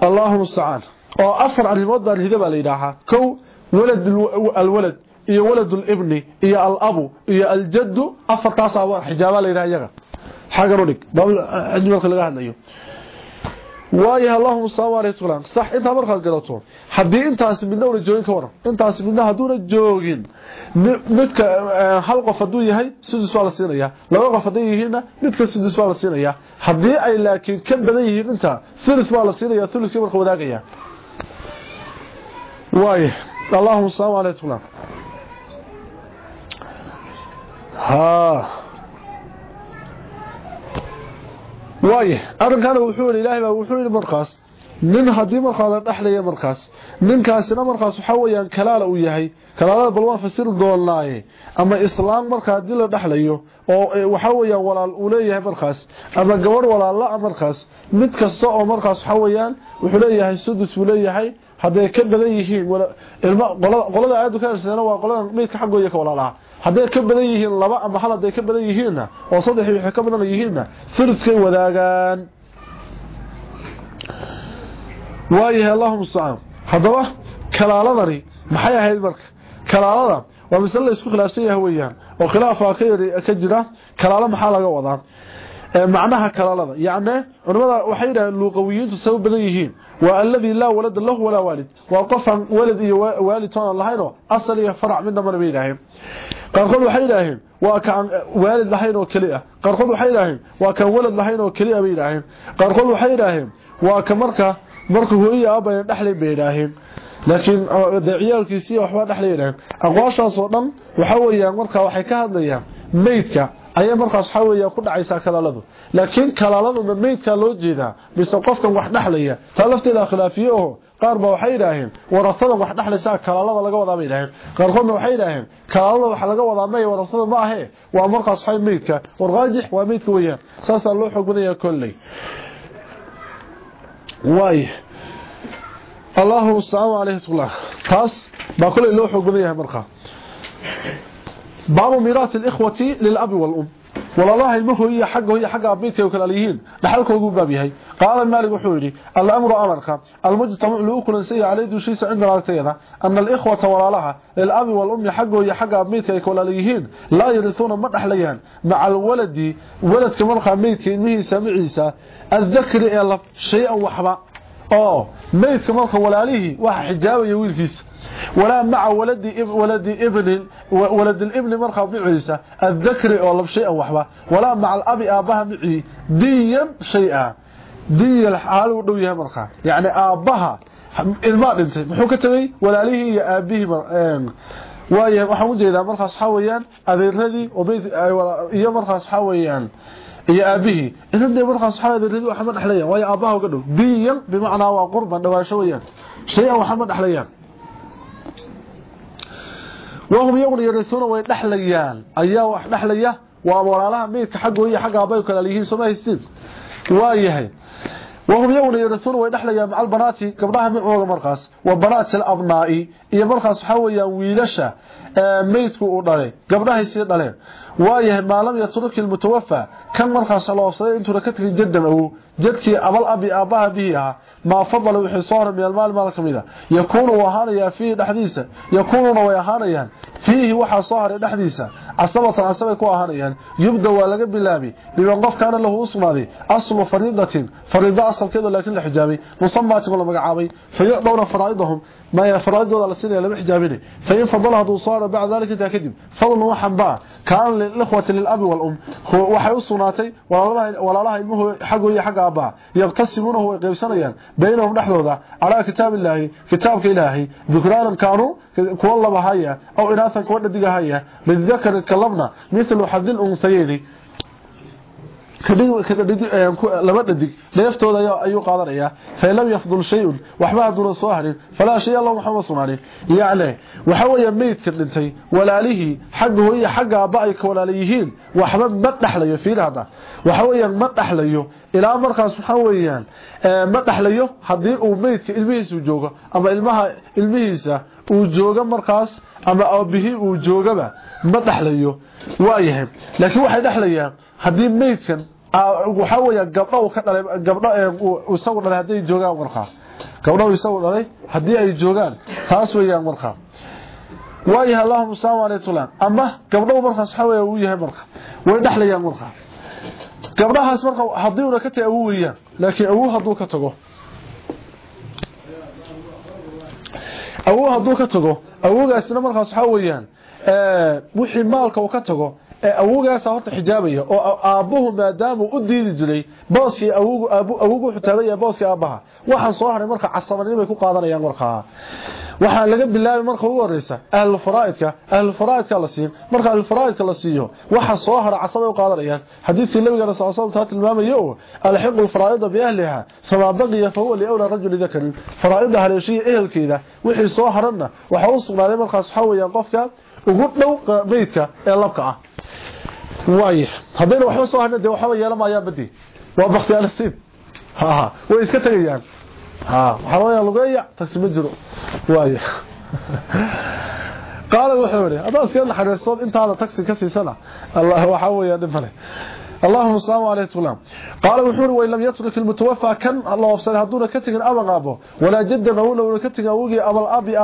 allaahuma mustacaan oo afar arrimood alhida baa la yidhaahaa. Kow walad iyo walad libni iyo alabu iyo aljaddu afartaasa xijaabaa la yidhaha iyaga. Xaganu dhig. Marka laga hadlayo. Waayaha allahuma salamu aleyk tulan sax intaa markaad gadato haddii intaasi midna una joogin ka waran. Intaasi midna hadduuna joogin. Midka e, hal qof hadduu yahay sudus baa la siinayaa. Laba qof hadday yihiinna midka sudus baa la siinayaa. Ay laakiin ka badan yihiin intaa thuluth baa la siinaya thuluthkii marka wadaagaya allahumma salli alayhi wa sallam ha waaye arinkana wuxuu ilaahay baa wuxuu yiri markaas nin haddii markaa la dhaxlaya markaas ninkaasina markaas waxa weeyaan kalaala uu yahay kalaalada bal waan fasir doonaaye ama islaam markaa haddii la dhaxlayo oo waxa weeyaan walaal uu leeyahay markaas ama gabadh walaala markaas mid kasta oo markaas waxa wuxuu leeyahay sudus uu leeyahay haday ka badan yihiin qolada aad ka hersana waa qolada meedka xaqooda ka walaalaha. Haday ka badan yihiin laba ama hal haday ka badan yihiinna oo saddex wixii ka badan yihiinna thuluthkay wadaagaan. Waayahay allahumma sa'an hadaba kalaaladani maxay ahayd marka? Kalaalada waa misal la isku khilaafsan yahay weeyaan oo khilaafa ka jira kalaala maxaa laga wadaa macnaha kalaalada yaani culimada waxay yiraahdeen luqawiyiintu sabab badan yihiin waa alladhi la walad lahu wala walid waa qofan walad iyo waalid toona lahayno asal iyo farac midna mar bay yiraahdeen qaarkood waxay yidhaaheen waa kaan waalid lahayn oo keli ah qaarkood waxay yidhaaheen waa kaan walad lahayn oo keli ah bay yidhaaheen qaarkood waxay yidhaaheen waa ka marka marka hooyii aabaya dhexlay bay yidhaaheen laakiin ciyaalkiisii waxbaa dhexlay yidhaaheen aqwaashaas oo dhan waxa weeyaan marka waxay ka hadlayaan meydka ayaa markaas waxa weeyaa ku dhacaysa kalaaladu. Laakiin kalaaladu ma meydka loo jeedaa mise qofkan wax dhaxlaya taa lafteeda khilaafiye oo qaar ba waxay yiraahdeen warasada wax dhaxlaysa kalaalada laga wadaa bay yiraahdeen qaar qoodna waxay yiraahdeen kalaalada wax laga wadaa ma warasada ma ahe. Waa markaas waxay meydka. Warqaajix waa meydka weeyaan. Saasa loo xogbinaya kulli way Allahu subhanahu alayhi taas ba kulli loo xogbinaya markaa باب ميراث الإخوة للأب والأم. والله المهو هي حقه هي حق أبيته وكالاليهين لحلقه يقول بابيهي قال المالك وحوري الأمر أمرك. المجتمع لأكل سيء عليه دوشيس عند رأيتنا أن الإخوة والالها للأب والأم حقه هي حق أبيته وكالاليهين لا يرثون من أحليان مع الولد ولد كمرخ أبيته إنه سامعيسا الذكر إلا شيئا وحبا. أوه ميت كمرخ ولاليه واحد حجابي ويلكيس ولا مع ولدي ولدي ابن ولد الابن مرخى في عيسى. الذكر أو لبشي أو وحبة. ولا مع الابي ابها معي. ديا شيئا. دي الحال ودويا مرخى يعني ابها إلماء انت مخو كتوي ولا له يا ابي ويا وحو جيدا. مرخى صحويان اديردي وبيت اي ولا يا مرخص حويان يا ابي اديردي مرخص حويان اديردي احمد أحليان. ويا ابها قدو. ديا بمعنى وقرب دواشويان شيئا احمد أحليان. وهم يقول يرثون dhaxlayaan ayaa wax dhaxlaya waa walaalaha meedka xaqooda xaq aabay kala leeyihiin Soomaaliyeed waayahay وهم يقول يرثون micooga markaas waa banaatil abnaa'i iyo markaas waxa weeyaan wiilasha meedku uu dhalay gabdhaha si dhaleen waayahay maalam yatruki almutawaffa kan markaas loo soo intuu ka tagay jaddan oo jadkii abal abi aabaha biha ما فضل وحي صار من المال مال كميدا يكون وهانيا فيه دحديسا يكونون ويهانيان فيه وحا صار دحديسا عصبة عصبة كو هانيان يبدأ ولا بلابي لمن قف كان له اسمادي أصل فريضة. فريضة أصل كده لكن الحجابي. مصممات ولا مغعابي فيقدون فرائضهم. ما يفرض ولا سن لم حجابني فإن فضل هذا صار بعد ذلك تاكدي فضل وحن با. كان للإخوة للأب والأم. وحي سناتي ولا لا حق حقه حق أبا. يقتسمونه ويقسمون بينهم دخلودا على كتاب الله. كتابك إلهي. ذكران كانوا. كوالله هيا أو اناث كو دديغهايا بالذكر كلمنا مثل حد الأنثيين. Eh, laba dhadig. Neeftooda ayuu qaadanaya. Fain lam yafdul shay-un waxba haduuna soo harin falaa shay alla waxba ma sugnaanin. Yacne waxa weeye meydka dhintay walaalihii xagga hooyiya xagga aabba ay ka walaala yihiin waxba ma dhexlayo fiin hadda. Waxa weeyaan ma dhexlayo ilaa markaas waxaa weeyaan eh, ma dhaxlayo haddii uu meydka ilmihiisu joogo ama ilmaha ilmihiisa uu joogo markaas ama aabihii uu joogaba ma dhaxlayo? Waayahay laakiin waxay dhaxlayaan haddii maydkan waxaa weya gabdho ka dhalay gabdho isagu dhalay hadday joogaan markaa gabdhahu isagu dhalay haddii ay joogaan taas weeyaan markaa waayahay allahuma salaamu alaykum ama gabdhahu markaas waxaa weya yahay marka way dhaxlayaan markaa gabdhahaas marka haddii una ka taga weeyaan. Laakiin awow hadduu ka tago? Awow hadduu ka tago? Awogaasina markaas waxaa weeyaan wixii maalka uu ka tago ee awowgaasa horta xijaabaya oo aabbuhu maadaamuu u diidi jiray booskii awgu awgu wuxuu taagan booskii aabbaha. Waxaan soo haray marka casabanimay ku qaadanayaan markaa waxaa laga bilaabay marka ugu horeysa ahlulfaraa'idka ahlulfaraa'idka la siin. Marka ahlulfaraa'idka la siiyo waxa soo hara casabay u qaadanayaan. Xadiidkii nabiga sal sl taa tilmaamaya oo alxiqu lfaraa'ida biahliha famaa baqiya fahuwa liawlaa rajuli dakarin faraa'ida haleeshiya ehelkeeda wixii soo haranna waxaa u sugnaaday markaas waxaa qofka ugu dhow beedka ee labka ah. Waay haddayna waxba soo harna dee waxba yeelamayaan badi waa bakti alasiib way iska tagayaan. Waxaa loo yaa lugeeya tagsi ma jiro. Waay qaala wuxuu yidhi haddaa iska naxariistood intaada tagsi ka siisana allah waxaa weeyaa dhib male اللهم على سيدنا قال وحور وإن لم يترك المتوفى كان الله أفسد هدونا كتغن أبا غابه. ولا جد نونا ولا كتغن أوغي أبا الأبي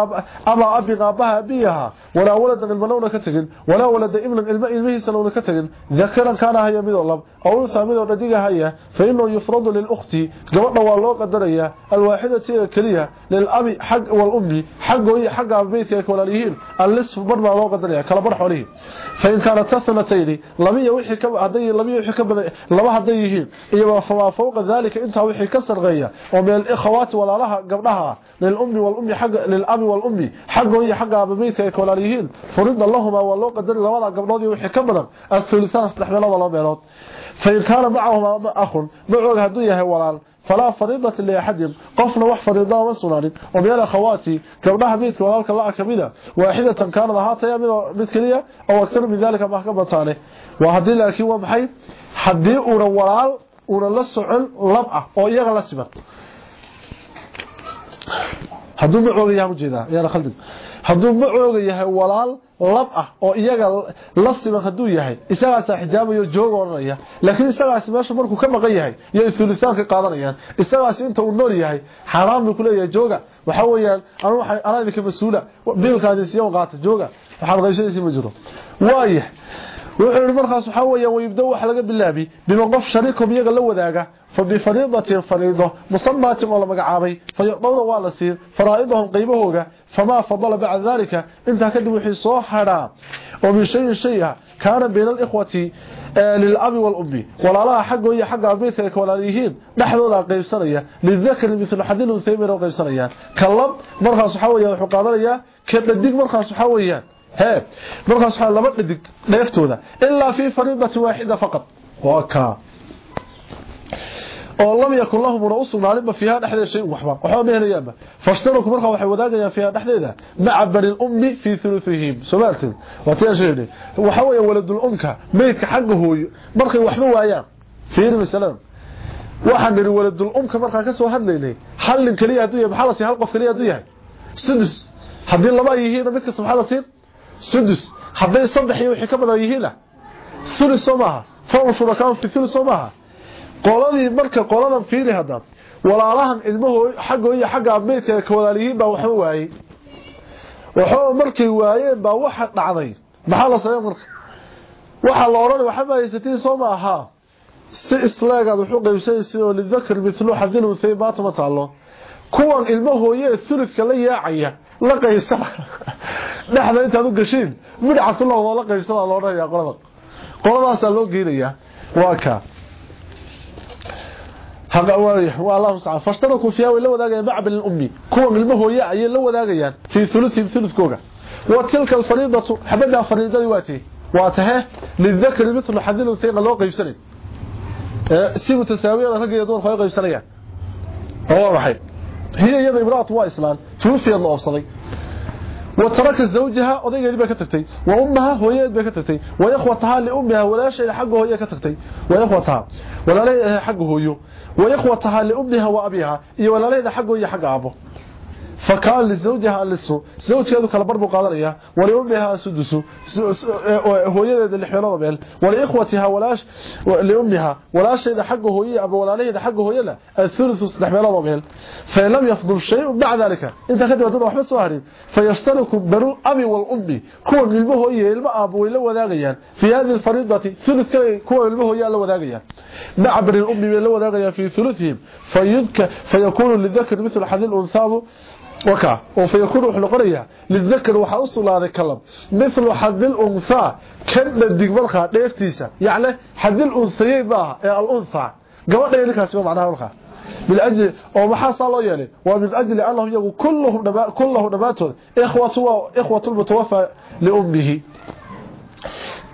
أبا أبي غابها أبيها ولا ولد المنون كتغن ولا ولد ابن المه سنون كتغن ذكرا كان هيا ميد الله. أو ميد وديغا هيا. فإنه يفرض للأخت loo qadaraya alwaaxidati kaliya lil abi xaq wal ummi xaqooyi xaqa beedka ay kala yihiin allis bar baa loo qadaraya kala bar xoolihi fa in kana tathnatayni lamiya wixii ka badan laba haday yihiin iyo waa fawqa dalika inta wixii ka sarqeeya oo meel ikhawati walaalaha gabdhaha lil ummi wal ummi xaq lil abi wal ummi xaqooyi xaqa beedka ay kala yihiin furida lahuma waa loo qadar labada gabdhood wixii ka badan as-sulisan saddex meelood loo meelood fa in kana macahuma akhun macooga haduu yahay walaal فلا فريضة لأحد. قفنا وح فريضة وصنان ومن الأخواتي كونها بيتك وذلك الله كمينة واحدة كان ضهاتها بيتكلية أو أكثر من ذلك ما حكم بطانه وهدي لكي ومحي حدي أولا ورال أولا لسعن لبعة أو إيغا لسبا hadduu macooga yahay ujeedaa yaana khaldin hadduu macooga yahay walaal lab ah oo iyaga la siman hadduu yahay isagaasaa xijaabayo jooga odhanaya laakiin isagaasi meeshu markuu ka maqan yahay iyo isulisaan ka qaadanayaan isagaasi inta uu nool yahay xaaraan buu kuleeyahay jooga. Waxaa weeyaan anaa idinka mas'uula biilkaadisiyo qaata jooga. Waxaad qaybshadiisi ma jiro. Waayah wuxuu yidhi markaas waxaa weeya wayubda waxa laga bilaabi biman qof shariikum iyaga la wadaaga fa bifariidatin fariido musamaatin oo la magacaabay fa yucdowna waa فما فضل بعد ذلك. انت كدب وحي سو خرا ومن شيء شيء كان بين الإخوة للأب والأم. ولا لا حقه هي حق أبيتك ولا ليهين دحدودا قيبسنيا للذكر مثل حدين وقيبسنيا كلب markaas waxa weeye wuxuu qaadanaya kadib markaas waxa weeyaan he markaas waxa laba dhidig dheeftooda illa fi fariidati waahida faqat waka oo lam yakun lahum ra'usun maalinba fiha dhaxdeeda shay waxba waxa meelayaaba fashtaruku marka waxay wadaagayaan fiha dhaxdeeda ma'a bani ummi fi thuluthihim subatin wa tiyashayni waxa weeye waladul umka meedka xagga hooyo markay waxba waayaan fiir misalan waxaan niri waladul umka marka ka soo hadlaynay hal nin kaliya haduu yahay maxaa la si hal qof kaliya haduu yahay sudus hadii laba yihiin mid kasta maxaa la siin sudus hadii saddex iyo wixii ka badan yihiin sulus somaha fa shurakaan fi sulus somaha qoladii marka qoladan fiili hadda walaalahan ilmahoo xaggoo iyo xagga ameerika ka walaalihiin baa waxba waayey. Waxba markay waayeen baa waxa dhacday. Maxaa la sameeyay marka? Waxa la oranay waxa ma haysatiin si islaagaad wuxuu qaybsanaysaa oo lidakar mithlu hadin uu say baatama taalo kuwan ilmahooye suludka la yaacaya la qaybsana dhaxda intaad u gashiin midca kullu waa la qaybsana loo oranaya qolada. Qoladaas loo geeynaya waa ka haqa waariix waa allah subhanahu fashtaruku fiha wala wadaagaya ba'bal ummi kuwa ilmahooya ay la wadaagayaan fi thuluthi thuluthkooga wa tilka alfariidatu habada fariidadi waati waatahe lidhakari mithlu hadin sayqa loo qaybsanay si mutasaawiyada rag iyo dumar ay qaybsanayaan oo waxay hiya iyada imraatu waa islaan tuufiyad loo ofsaday وترك زوجها odaygeedii bay ka tagtay wa ummaha hooyadeed bay ka tagtay wa ikhwataha li ummiha walaasheeda xagga hooyada ka tagtay wa ikhwataha walaalaheeda xagga hooyo وإخوتها لأمها وأبيها إي إيوالا ليدا حقه إيا حق أبوه فقال لزوجها لسو زوجها كلا برب قادريا ولأمها سدس. آه، آه، هو يدد الحيرة بيل. ولإخوتها ولاش لأمها. ولاش إذا حقه هي أبو ولا ليه إذا حقه هو لا الثلث الحيرة بيل. فلم يفضل شيء بعد ذلك. إنت خدوا دون أحمد سوهرين فيشترك برو أبي والأم. كون من المه هي إلما أبو إلا وذاقيا. في هذه الفريضة ثلث كون من المه هي إلا وذاقيا. نعبر الأم من إلا وذاقيا في ثلثهم. فيكون للذكر مثل حذين أنصابه وكا وفيكون إحنا قريا للذكر وحا اصول هذا كلام مثل حد الأنثى كان ندق بالخا ديفتيسا يعني حد الانثيي با الأنثى. غبا لك سو معناها ولخا من أجل أو ما حصل يعني. ومن أجل الله يقول كله دبا كله دباته اخوته اخوته المتوفى لأمه.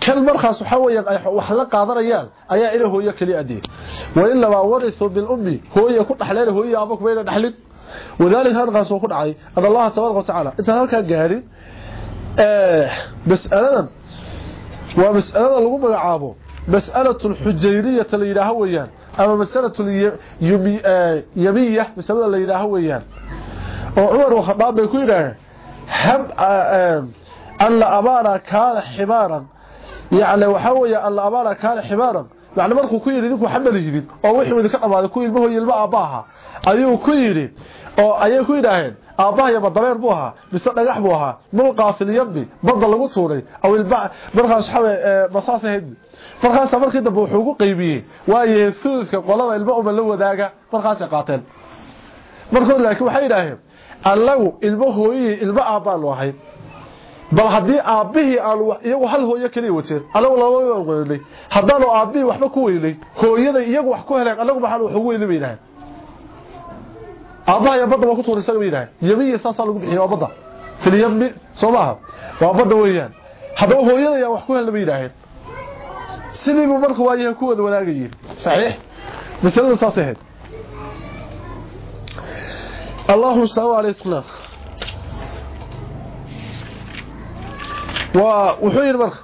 كل مرخه سحويا وحلا قادريان ايا إلى هو كلي أدي. وإلا ورثوا بالام هويه كدخلين هويه أبوك بين دخلين ولذلك هذا قاس وقد عاي أن الله تبارك وتعالى. إذا هل كان قاري بسألنا آه، ومسألنا لقوم العابو مسألة الحجيرية اللي يلاهويان أما مسألة اليمية آه، مسألة اللي يلاهويان وعمر وخباب يقول هم آه، أن الأبارة كان حمارا. يعني وحوية أن الأبارة كان حمارا. يعني مركو كوير يذكو حمل جديد أو يحمل ذكاء ما ذكوير يلبع أباها. Ayuu ku yiri oo ayay ku yidhaaheen aabaha iyo dabeer buu ahaa mise dhagax buu ahaa mulqaa fil yadi badda lagu tuuray aw ilba markaas xawe basaas ahayd. Markaas markii dambe wuxuu ugu qaybiyey waaye suuska qolada ilma uma la wadaaga markaas qaateen. Markoo laakiin waxay yidhaaheen allagu ilmo hooyii ilmo aabaa loo ahay. Bal haddii aabbihii aan iyagu hal hooyo kaliya wateen anagu laba weynay haddaanu aabbihii waxba ku weynay hooyada iyagu wax ku heleen anagu maxaan wax ugu weynay bay yidhaaheen iyo badda waa ku tuuray isaga bay yidhaaheen yamiya saasaa lagu bixiyay waa badda filyami soo maaha waa badda weeyaan haddaba hooyada ayaan wax ku helna bay yidhaaheen sidiibuu marka waayaha ku wada wadaagayeen saxiix masalada saasay ahayd اللهم صل على سيدنا وحير مرخ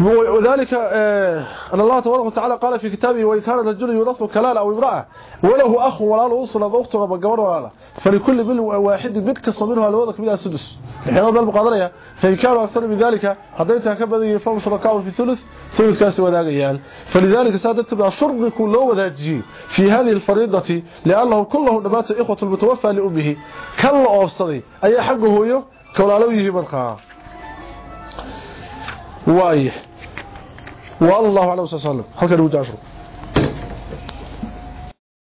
وذلك أن الله تبارك وتعالى قال في كتابه وإن كان الرجل يورث كلالا أو امرأة وله أخ ولا له أصل أو أخت ولا ولا لا فلكل بل واحد بتكس منها لوضك بلا سدس حين هذا المقادرة فإن كانوا أكثر من ذلك حضيتها كبدا يفهم شركاء في ثلث ثلث كاس وذاقيال فلذلك سادت بها شرق كله وذاجي في هذه الفريضة لأنه كله نبات إخوة المتوفى لأمه. كلا أوصدي أي حقه هو كولالويه مرخاه وايه والله عليه وسلم هل كان وجه